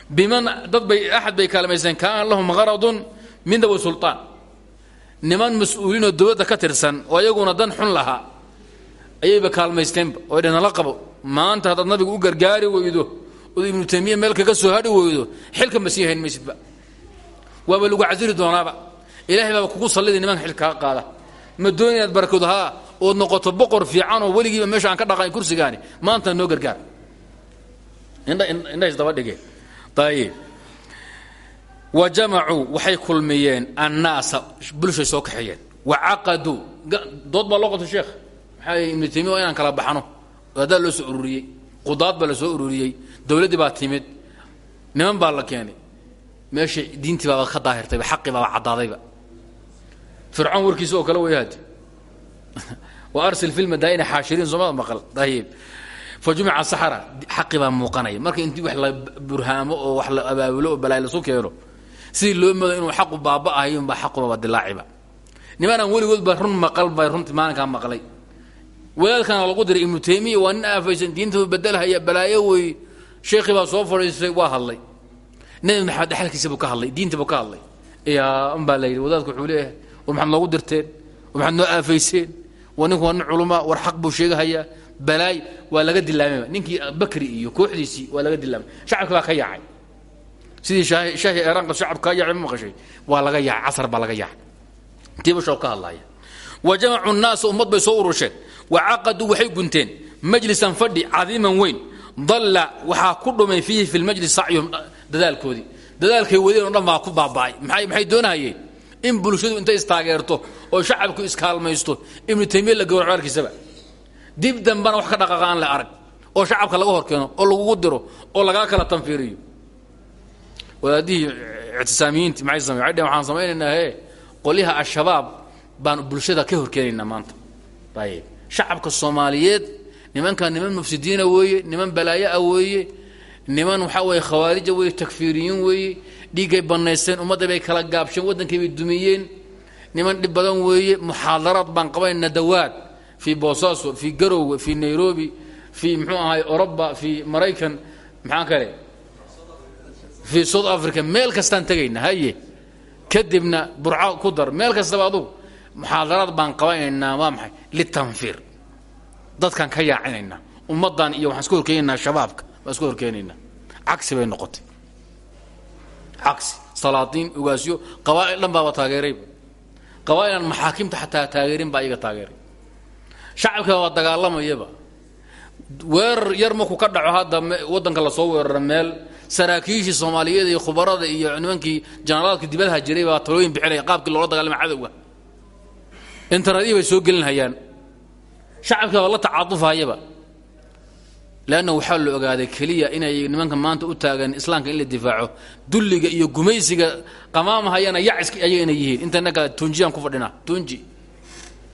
biman dad bay axad bay kaalmaysteen kaana lahum qaradun min dawi sulطaan niman mas'uuliinoo ka tirsan oo ayaguna dan xun lahaa ayayba kaalmaysteenba oo dhan nala qabo maanta haddaad nabiga u gargaari weydo ood ibnu taymiya meel kaga soo hadhi weydo xilka ma sii hayn maysidba waaba lagu doonaaba. Ilahay baaba kugu sallidi nimanka xil qaada. Ma doon inaad barakoodo haa ood noqoto boqor fiicanoo weligiiba meesha aan ka dhaqayn kursigaani maanta noo gargaar. Indhahays daba dhigeen ayib wa waxay kulmiyeen annaasa bulshay soo kaxeeyeen. Wa caqaduu. Dood baa loo sheekh. Maxaa ibnu taymiya waa kala baxno haddaa loo soo ururiyey qudaad baa la soo ururiyey baa timid niman baa la keenay. Meesha diintii baaba ka daahirtayba xaqii baaba caddaadayba fircoon warkiisa oo kale way wa arsil fi lmadaa'ini xaashiriin soomada maqal? Dayib fa jumica saxara baa muuqanaya. Marka intii wax la burhaamo oo wax la abaabulo oo balaay lasu keeno sidii loo mado inuu xaqu baaba'ahayo unbaa xaqubaba dilaaciba nimanaan weligoodba run maqal bay runtii maalinkaa maqlay wadaadkana lagu diray ibnu taymiya waa nin aafaysan diintaba bedelhaya balaayo wey sheekhii baa soo fadhiistay waa hadlay. Nebi maxamed dhexalkiisa buu ka hadlay diinta buu ka hadlay. Yaa unbaa la yidhi wadaadku wuxuu leeyahay war maxaad noogu dirteen war maxaad noo aafayseen waa ninku waa nin culamaa war xaq buu sheegahayaa balaay waa laga dilaamayba ninkii bakri iyo kooxdiisii waa laga dilaamay. Shacabki baa ka yaacay. Sidii shaahi eeraanka shacabka ka yaacay ma maqashay. Waa laga yaacay casar baa laga yaacay. Tiiba shoo ka hadlaya wa jamacu nnaasa ummad bay soo urusheen wa caqaduu waxay gunteen majlisan fadhi cadiiman weyn dalla waxaa ku dhumay fiihi fi lmajlis sacyuhum dadaalkoodii dadaalkay wadeen o dhan baa ku baaba'ay maxay doonahayeen in bulshadu intay istaageerto oo shacabku iskaalmaysto ibnu taymiya la gowraco arkiisaba dib dambana wax ka dhaqaaqa aan la arag oo shacabka laga hor keeno oo lagugu diro oo lagaa kala tanfiiriyo wadaadihii ictisaamiyiinti maxay samey al-shabaab baan bulshada ka horkeenaynaa maanta. Ayib shacabka soomaaliyeed nimankan niman mufsidiina weeye niman balaayo-a weeye niman waxaa weeye khawaarija weeye takfiiriyiin weeye dhiiggay bannaysteen ummadda bay kala gaabsheen waddankay bay dumiyeen. Niman dhib badan weeye muxaadaraad baan qabayn nadawaad. Fii boosaaso fii garowe fii nairobi fii muxuu ahay oroba fii maraykan maxaa kale? Fii south africa. Meel kastaan tegayna haye kadibna burco ku dar. Meel kastaba adugu muxaadaraad baan qabanaynaa waa maxay? Litanfiir. Dadkaan ka yaacinaynaa. Ummaddan iyo waxaan iska horkeenaynaa shabaabka. Baan iska horkeenaynaa. Cagsi bay noqotay. Cagsi salaatiin ugaasyo. Qabaa'il dhan baaba taageerayba qabaa'ilan maxaakimta xataa taageerin baa iyaga taageeray. Shacabka waa dagaalamayaba weerar yar markuu ka dhaco hadda waddanka la soo weerara meel saraakiishii soomaaliyeed iyo khubarada iyo nimankii janaraadka dibadaha jiray baa talooyin bixinaya qaabkii loola dagaalama cadowga internetyii bay soo gelinhayaan shacabka waa la tacaatufahayaba leanna waxaa la ogaaday keliya inay nimanka maanta u taagan islaamka in la difaaco. Dulliga iyo gumaysiga qamaamahayana yaciska ayaga inay yihiin. Intana kale tunjiyaan ku fadhinaa. Tunji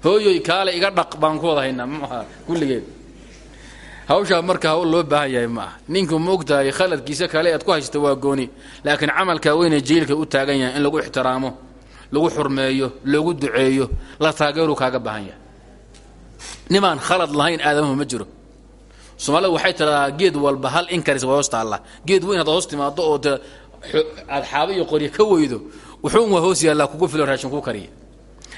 hooyoy kaale iga dhaq baan ku wada haynaa kulligeed hawshaa marka hawl loo baahan ma ninku ma khaladkiisa kale aad ku haysta waa gooni. Laakiin camalka weyne jiilka u taagan yahay in lagu ixtiraamo lagu xurmeeyo loogu duceeyo la taageeru kaaga baahan yahay. Nimaan khalad lahayn aadamuhu ma jiro. Soomaalida waxay tidahdaa geed walba hal inkaris waa hoos taalla. Geed weyn haddaad hoos timaado oo aad xaabo iyo qoryo ka weydo wuxuun waa hoos yaallaa kugu filan raashin ku kariya.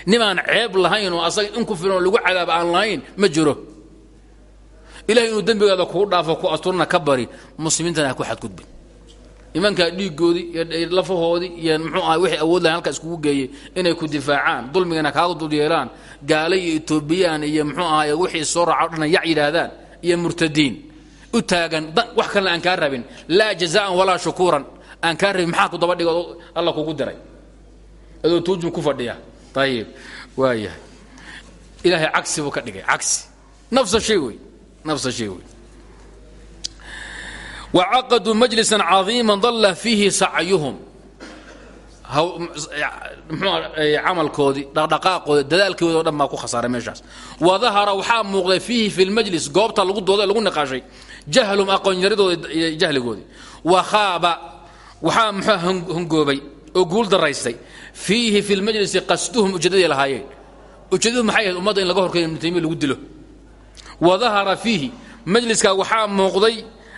Nimaan ceeb lahayn oo asaga in ku filan lagu cadaab aan lahayn ma jiro. Ilahay inuu dembigaada kugu dhaafo ku asturna ka bari muslimiintana ha ku xadgudbin nimankaa dhiigoodii iyo lafahoodii iyo muxuu aha wixii awood lahayn halkaa iskugu geeyey inay ku difaacaan dulmigana kaaga dul yeelaan gaale iyo etoobiyaan iyo muxuu ahaay wixii soo raaco dhana yac yidhaahdaan iyo murtadiin. U taagan wax kalena aan kaa rabin. Laa jazaan walaa shukuuran. Aan kaa rabin maxaa ku daba dhigo alla kugu diray adoo tuujum ku fadhiya. Ayib waayahay. Ilaahay cagsi buu ka dhigay cagsi. Nafsa shay wey nafsa shay wey wacaqaduu majlisan cadiima dalla fiihi sacyuhum camalkoodii dhaqdhaqaaqoodi dadaalkoodi o dhan baa ku khasaaray meeshaas wa dahara waxaa muuqday fiihi fi lmajlis goobta lagu dooda lagu niqaashay jahlum aqoonyaridooda jahligoodii wa khaaba waxaa muxuu hongoobay oo guul daraystay fiihi fi lmajlisi qasduhum ujeedaday lahaayeen ujeedadu maxay ahayd ummadda in laga horkeeyo ibnu taymiya lagu dilo wa dahara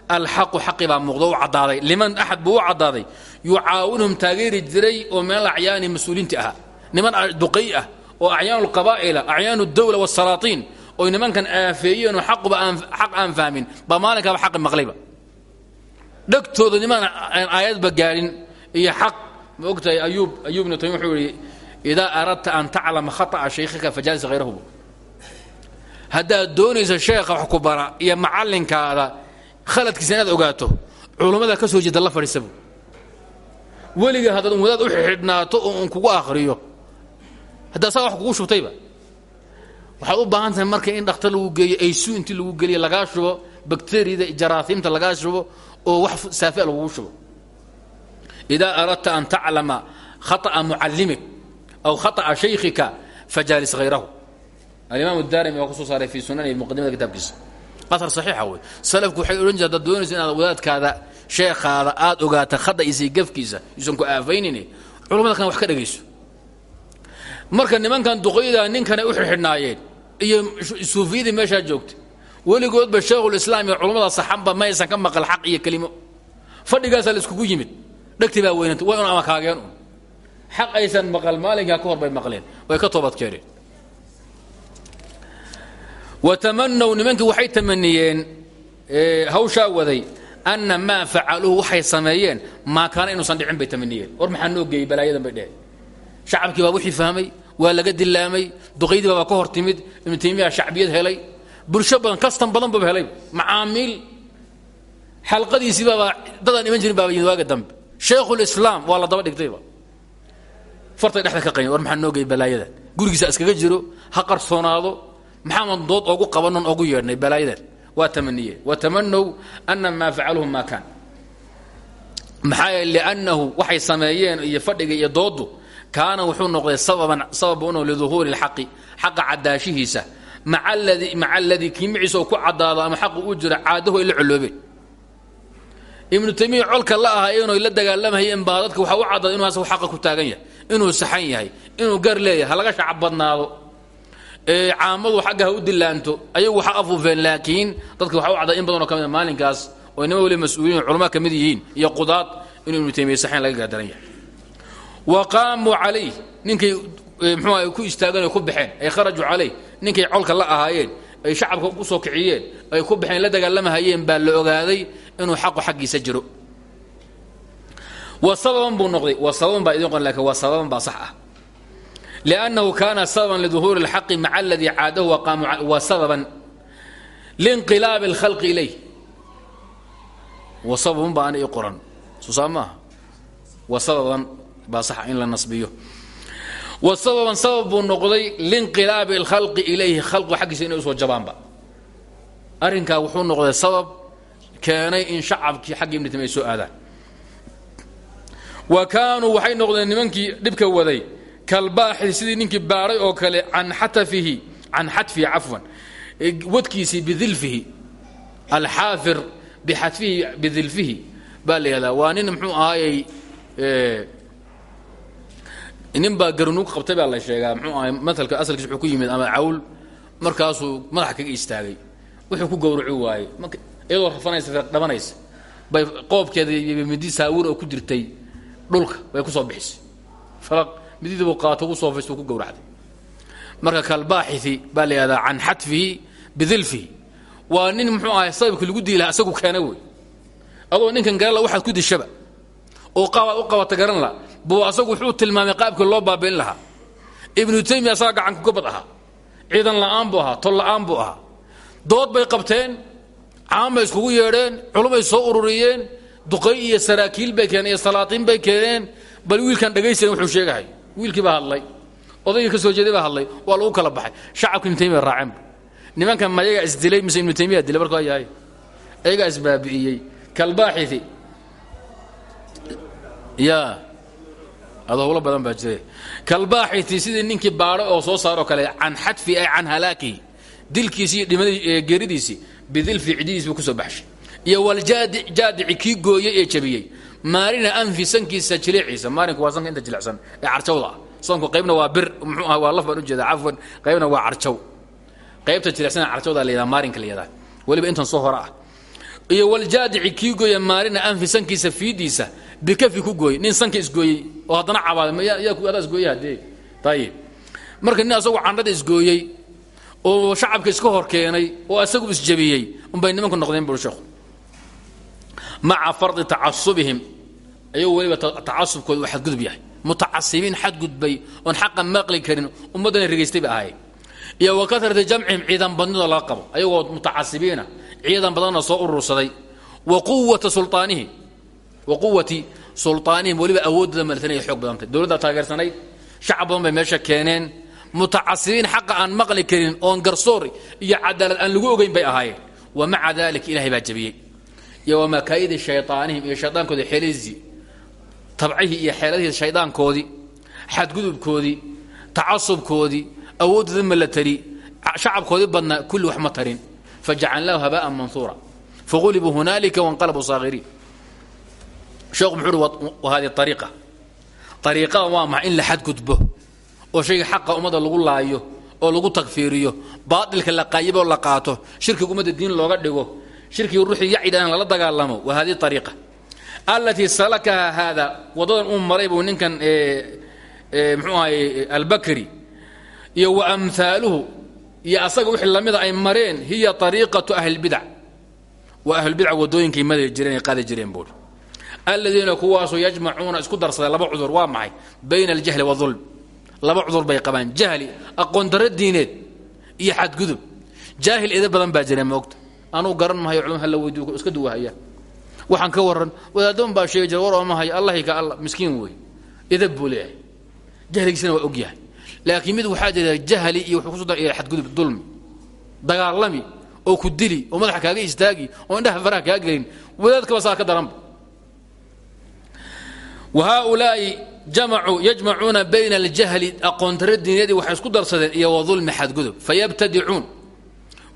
alxaqu xaqi baa muuqda u caddaaday. Liman axad buu u caddaaday. Yucaawinhum taageeri jiray oo min alacyaani mas'uuliinti ahaa. Niman duqay ah oo acyaanu lqabaa'ila acyaanu dawla wasalaatiin oy nimankan aafeeyeen oo xaquba xaq aan fahmin baa maalinkaaba xaqi maqlayba. Dhegtooda niman aan aayadba gaadhin iyo xaq ma ogtahay ayuub ayuub ibnu taymiya wuxuu yihi idaa aradta an taclama khata'a shaykhika fajaalis hayrahu haddaad doonaysa sheekha wax ku bara iyo macallinkaada khaladkiisa inaad ogaato culummada ka soo jeeda la fadhiisabu weliga haddaad wadaad u xidhnaato oo un kugu akhriyo hadda asaga wax kugu shubtayba waxaad u baahan tahay marka in dhakhtar lagu geeyo aysu intii lagu geliyo lagaa shubo bakteriyada jaraasiimta lagaa shubo oo wax saafia lagugu shubo idaa aradta an taclama khaطأa mucalimik aw khaطأa shaykhika fajaalis hayrahu alimaam daarimi waa kusoo saaray fi sunani muqadimada kitaabkiisa asar saxiixa wey salafku waxay odhan jire hadaad doonaysa inaad wadaadkaada sheekhaada aad ogaata khada'iisa iyo gafkiisa yuusan ku aafaynin. Culamada kan wax ka dhegayso marka nimankan duqoyada ninkanay u xidhxidhnaayeen iyo suufiyadii meeshaa joogtay weligoodba sheekhulislaam iyo culammada saxanba ma aysan ka maqal xaq iyo kelimo. Fadhigaasaa la iskugu yimid dhegti baa weynantay way un ama kaageen xaq aysan maqal maalinkaa ka hor bay maqleen way ka toobadkeeneen watamanow nimankii waxay tamaniyeen hawshaa waday anna maa facaluuhu waxay sameeyeen maa kaana inuusan dhicin bay tamaniyeen war maxaa noo geeyey balaayadan bay dheheen shacabkii baa wixii fahmay waa laga dilaamay duqaydii baabaa ka hor timid ibnu taymiya shacbiyad helay bulsho badan kastan badan baba helay macaamiil xalqadiisii baabaa dadaan iman jirin baaba yimid waaga dambe shaykhulislaam waa la daba dhigtayba fartay dhexda ka qayn war maxaa noo geeyey balaayadan gurigiisa iskaga jiro ha qarsoonaado maxaaman dood ogu qabanon ogu yeedhnay? Balaayadan waa tamaniyeen watamanow ana maa facaluhu maa kaan. Maxaa yeele liannahu waxay sameeyeen iyo fadhiga iyo dooddu kaana wuxuu noqday sababan sabab unu liduhuuri اlxaqi xaqa caddaashihiisa maca aladii kii maciisa oo ku caddaado ama xaqu u jiro caadahu la coloobeen ibnu taymiya colka la ahaa inay la dagaalamayeen baa dadka waxaa u caddaada inuu asagu xaqa ku taagan yahay inuu saxan yahay inuu gar leeyahay ha laga shacab badnaado caamadu xagga u dilaanto ayagu waxa afuufeen laakiin dadka waxa u caddaa in badanoo ka mid maalinkaas oo nima weli mas'uuliin mid yihiin iyo qudaad inuu ibnu taymiya laga gaadaran yahay. Wa qaamuu calayh ninkay mxuu ku istaageen ku baxeen. Ay kharajuu calayh ninkay colka la ahaayeen ay shacabka u soo kiciyeen ay ku baxeen la dagaalamahayeen baa la ogaaday inuu xaqu xaggiisa jiro. Wa sababan buu wa sababan baa idin qon laakiin waa sababan baa sax ah liannahu kaana sababan liduhuuri اlxaqi maca aladii caadahu waqaamuu wa sababan liinqilaabi اlkhalqi ilayh wa sababan baa ana ii qoran susaa maaha wa sababan baa sax in la nasbiyo wa sababan sabab buu noqday liinqilaabi اlkhalqi ilayhi khalqu xaggiisa inay usoo jabaanba arrinkaa wuxuu noqday sabab keenay in shacabkii xagga ibni taymiya ay soo aadaan wa kaanuu waxay noqdeen nimankii dhibka waday kalbaaxi sidii ninkii baaray oo kale can xatafihi can xatfihi cafwan wadkiisii bidilfihi alxaafir bixatfihi bidilfihi baa la yihahdaa waa nin muxuu ahaayey nin baa garnuug qabtay baa la sheegaa muxuu ahay maalka asalkiis wuxuu ku yimid ama cawl markaasuu madaxa kaga istaagay wuxuu ku gowraci waayey iyadoo rafanaysa dhabanaysa bay qoobkeeda midi saawir oo ku dirtay dhulka bay ku soo bixisay faraq mididii buu qaato ugu soofayst uu ku gowracday. Marka kalbaaxii baa la yihahdaa can xatfihi nin muxuu ahay sababkii lagu dii lahaa isagu keena wey. Adoo ninkan garan la ku dishaba. Oo qaabaad u qabata garan la. Buu asagu wuxuu tilmaamay qaabkii loo baabiin lahaa. Ibnu taymiya asaga gacanku gabad ahaa ciidan la'aan buu ahaa tol la'aan buu ahaa. Dood bay qabteen caan bay iskugu yeedheen culumay soo ururiyeen duqay iyo saraakiil bay keeneen iyo bay keeneen bal wiilkan dhegaysan wuxuu sheegahay wiilkii baa hadlay odaygii ka soo jeeday baa hadlay waa lagu kala baxay. Shacabka ibnu taymiya raaceenba nimankan ma ayagaa isdilay mise ibnu taymiya dilay markuu yahay. Ayagaa isbaabi'iyey kalbaaxiti yaa. Adoo howlo badan baa jira kalbaaxiti sidii ninkii baadhay oo soo saaroo kale can xadfi ay can halaakihi. Dilkiisi iyo dhimadi geeridiisii bidilfi cididiis buu ku soo baxshay. Iyo waljaadici kii gooyey ee jabiyey maalina anfi sankiisa jiliiciisa. Maalinku waa sanka inta jilicsan ee carjawda ah sanku qaybna waa bir muxuu ah waa laf baan ujeeda cafwan qaybna waa carjaw qaybta jilicsan carjawda la yidhaha maalinka la yidhaha. Weliba intan soo hore ah. Iyo waljaadici kii gooya maalina anfi sankiisa fiidiisa bikafi ku gooyey. Nin sanka isgooyey oo haddana cabaaday yaa isgooyey haddee ayib marka nin asagu candhada isgooyey oo shacabka iska hor keenay oo asagu isjabiyey unbay nimanku noqdeen buri sheekhu. Maca fardi tacasubihim ayagoo weliba tacasubkooda uu xadgudub yahay. Mutacasibiin xadgudbay oon xaqa maqli karin ummaddana regaystay ba ahayd iyo wa karati jamcihim ciidan badnidoo laga qabo. Ayagoo mutacasibiina ciidan badanna soo urursaday. Wa quwata sulaanihi wa quwati sulطaanihim weliba awooddooda maltanay xoog badantay dowladdaa taageersanayd shacab badan bay meesha keeneen. Mutacasibiin xaqa aan maqli karin oon garsoor iyo cadaalad aan lagu ogeyn bay ahaayeen. Wa maca dalika ilahay baa jabiyey. Iyo wa makaayidi shayaanihim iyo shayaankooda xeliisii tabcihii iyo xeeladihii shaydaankoodii xadgudubkoodii tacasubkoodii awooddooda milatari shacabkoodii badnaa kulli wax ma tarin. Fajacalnaahu haba'an manhuura faqulibuu hunaalika wanqalabuu saakhiriin sheekhu muxuu uhi wahadi ariiqa ariiqada waa maxa in la xadgudbo oo shayga xaqa ummadda lagu laayo oo lagu takfiiriyo baatilka la qaayiboo la qaato shirkiga ummadda diin looga dhigo shirkiga ruuxii yacidaan lala dagaalamo. Waa hadihi ariiqa allatii salakaha haada wadadan uu maray buu ninkan mxuu ahay albakri. Iyo wa amhaaluhu iyo asaga wixii lamida ay mareen hiya ariiqatu ahlilbidac waa ahlulbidac wadooyinkay madi jireen ay qaadi jireen buui aladiina kuwaasoo yajmacuuna isku darsaday laba cudur waa maxay? Bayna aljahli waulm laba cudur bay qabaan. Jahli aqoondaro diineed iyo xadgudub. Jaahil ida badan baa jira moogta anuu garan mahayo culum hala weydiyo iska duwahaya waxaan ka waran wadaadon baa sheegi jira war oomahaya allahi ka alla miskiin wey idab buu leeyahay. Jahligiisana waa og yahay. Laakiin mid waxaa jira jahli iyo wuxuu kuso dar xadgudub dulmi. Dagaalami oo ku dili oo madaxa kaaga istaagi oo indhaha faraha kaa gelin wadaadkaba saa ka daranba wa haaulaai jamacuu yajmacuuna bayna aljahli aqoontaro diineedii waxay isku darsadeen iyo wadulmi xadgudub. Fayabtadicuun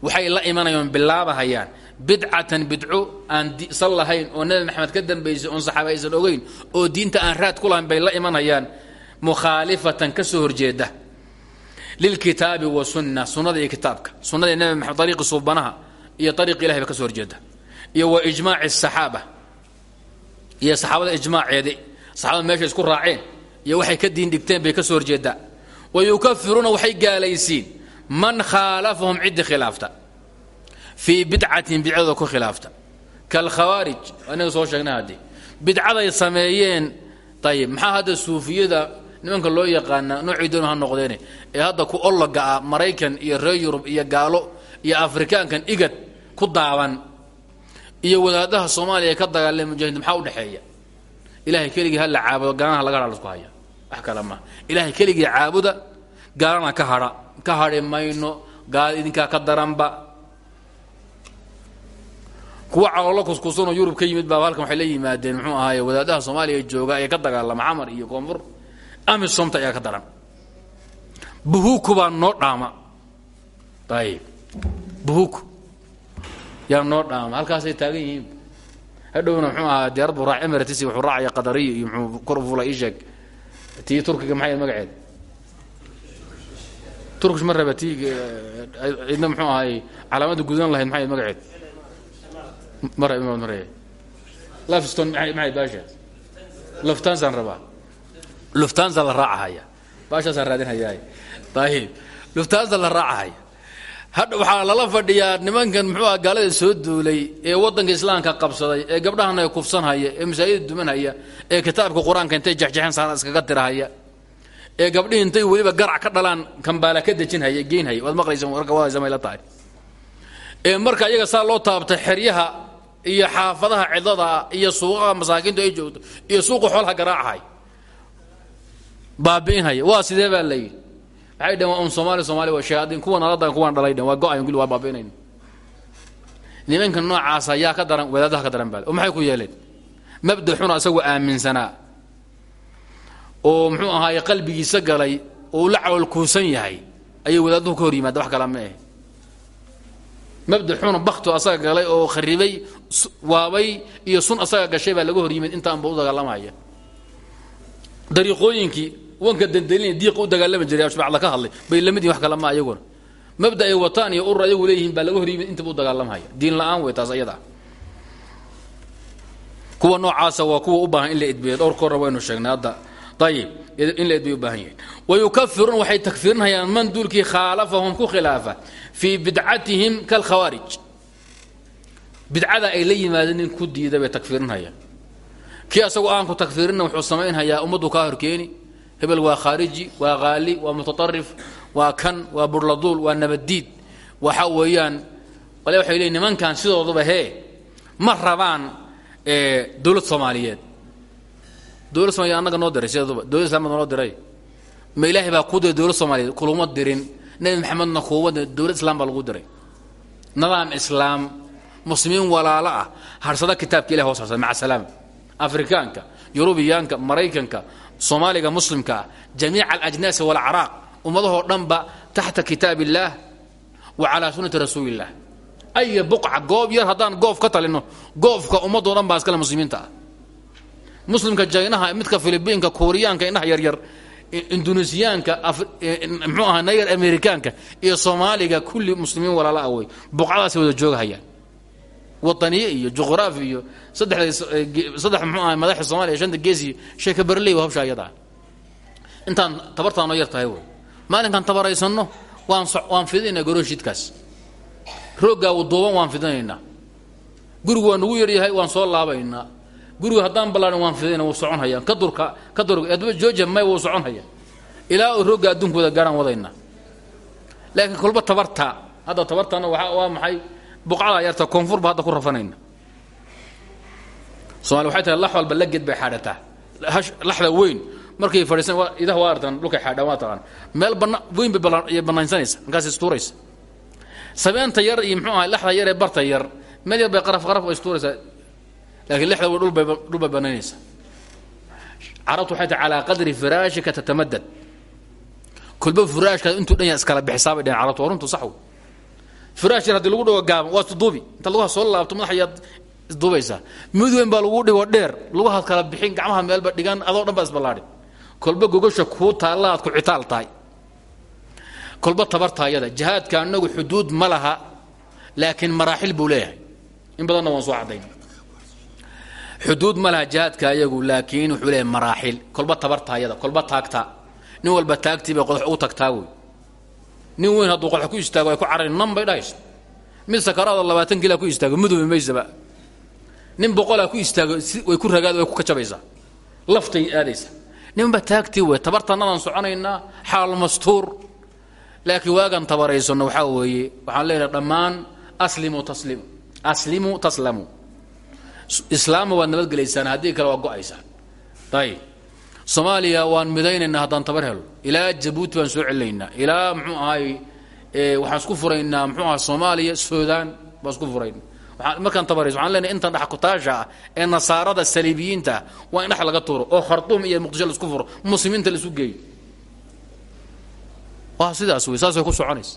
waxay la imanayaan bilaabahayaan bidcatan bidco aan sal lahayn oo nabi maxamed ka dambaysay oon saxaaba aysan ogeyn oo diinta aan raad ku lahayn bay la imanayaan mukhaalifatan ka soo horjeeda lilkitaabi wasunna sunnada iyo kitaabka. Sunnada nabi maxamed ariiqi suubanaha iyo ariiqi ilahay ba horjeeda. Iyo wa ijmaaci asaxaaba iyo saxaabada ijmaaceedi saxaabada meesha isku raaceen iyo waxay ka diin dhigteen bay ka soo horjeedaa wa waxay gaalaysiin man khaalafahum ciddi khilaafta fii bidcatin bidcadooda ku khilaafta. Kalkhawaarij anaga soo sheegnay haddii bidcaday sameeyeen ayib maxaa hadda suufiyada nimanka loo yaqaana noocii doon ha noqdeene ee hadda ku olloga ah maraykan iyo reer yurub iyo gaalo iyo afrikaankan igad ku daaban iyo wadaadaha soomaaliya ka dagaalee mujahid maxaa udhexeeya ilahay keligii ha la caabudo gaalana laga hadha lasku haya. Wax kale maaha ilahay keligii caabuda gaalana ka hadha ka hadhi mayno gaal idinkaa ka daranba kuwa caloolo kuskusanoo yurub ka yimid baa halkan waxay la yimaadeen muxuu ahaaye wadaadaha soomaaliya jooga ee ka dagaalama camar iyo koonfur. Amisomta ayaa ka daran. Buhuku baa noo dhaama. Ayib buhuku. Yaa noo dhaama. Halkaasay taagan yihiin. Hadhowna muxuu ahaa diyaaradu raac emiratis wuxuu raacaya qadariya iyo muxuu kor fula ii sheeg tii turkiga maxay magaceed turkish ma raba tii cidna muxuu ahaay calaamada gudan lahayd maxay magaceed mara imaad maraya lafston maxay maxay baasha. Luftansaan rabaa. Luftansa la raacahaya. Baashaasaan raadinhayaa ayib luftansa la raacahaya. Hadha waxaa lala fadhiyaa nimankan muxuu aha gaalada soo duulay ee waddanka islaamka qabsaday ee gabdhahana kufsanhaya ee masaajida dumanhaya ee kitaabka qur'aanka intay jexjexeen saana iskaga tirahaya ee gabdhihii intay weliba garac ka dhalaan kambaala ka dejinhaya geynhaya waad maqlaysa warka wadaysa may la tahay. Ee marka iyaga saa loo taabtay xeryaha iyo xaafadaha cidlada iyo suuqaha masaakiintu ay joogto iyo suuqa xoolaha garaacahay baabi'inhaya waa sidee baa layidhi waxay dhaheen waa un soomaali soomaali waa shayaadiin. Kuwan aladan kuwan dhalay dhen waa go'ayan kulli waa baabi'inayn nimanka noocaasa yaa ka daran wadaadaha ka daran baale oo maxay ku yeeleen? Mabda xuna isagoo aaminsanaa oo muxuu ahaaye qalbigiisa galay oo la cawalkuusan yahay ayay wadaaduhu ka hor yimaada wax kala ma ahe mabda xuna baktu asaga galay oo kharibay waabay iyo sun asaga gashay baa laga hor yimid intaanba u dagaalamaya. Dariiqooyinkii wanka dandelina diiqa u dagaalami jiray ashbacda ka hadlay bay la mid yihiin wax kala ma ayaguna mabda ay wataan iyo urur ayagu leeyihiin baa laga hor yimid intaba u dagaalamaya. Diin la'aan wey taas ayada. Kuwa noocaasa waa kuwa u baahan in la edbeeyo dhowrka horra waynu sheegnay hadda ayib in la edbeeyo u baahan yahay. Wayukafiruun waxay takfirinhayaan man duulkii khaalafahum ku khilaafa fii bidcatihim kalkhawaarij bidcada ay la yimaadeen nin ku diida bay takfirinhayaan kii asagoo aan ku takfirinna wuxuu samaynhayaa ummaddu kaa horkeeni. Hebel waa khaariji waa haali waa mutaarif waa kan waa burladuul waa nabaddiid. Waxa weeyaan qole waxay leeyiin nimankan sidooduba hee ma rabaan dowlad soomaaliyeed dowlad soomaliyeed annaga noo diray sideeduba dowlad islaamad noo diray. Ma ilaahay baa kuu diray dowlad soomaaliyeed kuluma dirin. Nebi maxamedna kuuma dirin dowlad islaam baa lagu diray. Nidaam islaam muslimiin walaalo ah harsada kitaabka ilahi hoos harsada maca afrikaanka yurubiyaanka maraykanka soomaaliga muslimka ah jamiica alajnaasi walacraaq ummadahoo dhanba taxta kitaab wa calaa sunnati rasuuliillah aya buqca goob yar haddaan goof ka talino goofka ummadoo dhan baa muslimiinta ah muslimka jaynaha midka filibiinka kuuriyaanka indhaha yaryar indonesiyaanka mxuu aha nayar amerikaanka iyo soomaaliga kulli muslimiin walaala ah wey buqcadaasay wada joogahayaan. Wadaniye iyo juqraafi iyo saddex mxuu aha madaxda soomaliya shanta geesi sheeka berley waa hawsha ayadaa intaan tabartaanoo yar tahay wey maalinkaan tabaraysanno waan waan fidinaynaa goroshiidkaas rooggaa duuban waan fidinaynaa. Gurigu waa nagu yaryahay waan soo laabaynaa gurigu haddaan ballaarin waan fidayna wuu socon hayaan ka durka ka dur adba georgia may wuu socon haya ilaa uu roogga adduunkooda gaarhaan wadaynaa. Laakiin kolba tabarta hadda tabartana waa waa maxay? Buqcada yarta koonfur ba hadda ku rafanayna somalia waxay tahay lax walba laged bay xaadhataa. Laxda weyn. Markay fadhiisan idaha waa artan dhulkay xaadhaan waa taqaan. Meel bana weyn bay bannaynsanaysa. Markaas istuuraysa sabeenta yar iyo muxuu ahay laxda yar ee barta yar meel yar bay qaraf qaraf oo istuuraysaa laakiin lexda way dhulbay dhulbay banaynaysa carabtu waxay tahay calaa qadri firaashika tatamadad kolba firaashkaad intuu dhan yaa iskala bixisaa bay dhaheen carabtu waa runtu sax wey firaash yar haddii lagu dhigo gaaban waa isduubi inta lugaha soo laabto madax ayaad isduubaysaa mid weyn baa lagu dhigo dheer lugahaad kala bixin gacmaha meelba dhigan adoo dhan baa isballaadhin kolba gogasha kuu taalla aad ku citaal tahay. Kolba tabartaayada jihaadka anagu xuduud ma laha in badanna waan soo xuduud ma laha jihaadka ayagu laakiin wuxuu leeyahay maraaxil. Kolba tabartaayada kolba taagta nin walba taagtii bay qodax ugu tagtaa wey nin weyn hadduu qodax ku istaago ay ku cararin nan bay dhahaysa. Mid sakaraadoo labaatan kiila ku istaago mudubi maysaba nin boqolaa ku istaago way ku ragaad way ku kajabaysaa laftay aadaysa. Ninba taagtii wey tabartanadaan soconaynaa xaal mastuur. Laakiin waagan tabaraysanno waxaa weeye waxaan leenahay dhammaan aslimu taslimu. Aslimu taslamu islaama waad nabadgelaysaan haddii kale waa go'aysaa ayib soomaaliya waan midaynaynaa haddaan tabar helo. Ilaa jabuuti baan soo celinaynaa ilaa muxuu ahay waxaan isku furaynaa muxuu ahay soomaaliya suudaan baan isku furayna markaan tabarayso waxaan leenahay intan dhaxkutaasha ah ee nasaarada saliibiyiinta ah waa in dhex laga tuuro oo khartuum iyo muqdisho la isku furo muslimiinta la isu geeyo. Waa sidaas wey saasay ku soconaysa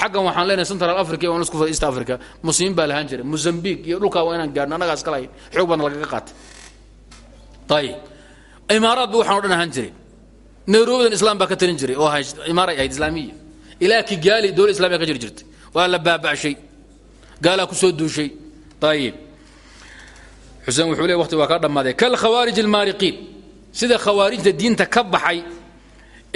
xaggan waxaan leenahay central africa waan isku east africa. Muslimiin baa lahaan jiray. Mozambique iyo dhulkaa waa inaan gaarno annagaas ka lahayn. Xoog baana lagaga qaatay. Ayib imaaraad ba waxaan o dhan ahaan jiray. Nairobidan islam baa ka talin jiray oo imaaray ahayd islaamiya. Ilaa kigaali dowlad islamiya ka jiri jirtay. Waa la baaba'shay gaalaa ku soo duushay. Ayib xuseen wuxuu leey waqti waa kaa dhammaaday. Kalkhawaarij almaariqiin. Sida khawaarijta diinta ka baxay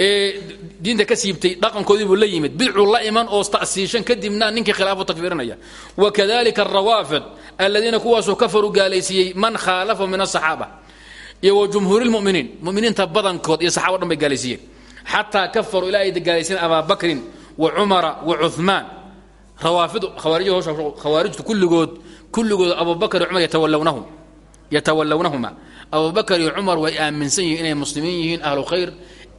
ee diinta ka siibtay dhaqankoodii buu la yimid. Bidcuu la iman oo ta'siishan kadibna ninkii khilaafo takfiirinaya wakadalika alrawaafid aladiina kuwaasoo kafaruu gaalaysiiyey man khaalafahu min asaxaaba iyo wa jumhuuri lmuminiin muminiinta badankood iyo saxaba dhan bay gaalaysiiyeen. Xataa kafaruu ilaa ay gaalaysiiyeen wa cumara wa cuhmaan rawaafid khawaarijtu kulligood kulligood abubakar iyo cumar yatawalawnahum yatawallawnahuma abubakar iyo cumar way aaminsan inay muslimiin yihiin ahlu khayr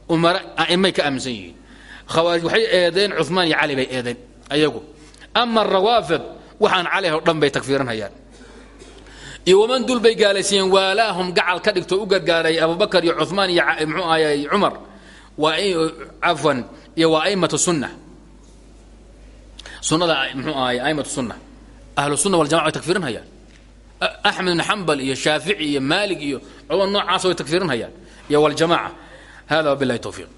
umara aimay ka aaminsan yihiin. Khawaarij waxay eedeen cumaan iyo cali bay eedeen ayagu. Ama arawaafid waxaan cali oo dhan bay takfiirinhayaan iyo waman dul bay gaalaysiiyeen waalaahum gacal ka dhigto u gargaaray abubakar iyo cumaan iyo mxuu ahay cumar. Cafwan iyo waa aimatu sunna sunnada mxuu ahay aimatu sunna ahlu sunna waljamaca way takfiirinhayaan axmed ibn xambal iyo shaafici iyo maalig iyo culama noocaas way takfiirinhayaan iyo waljamaca hada wabilahi towfiiq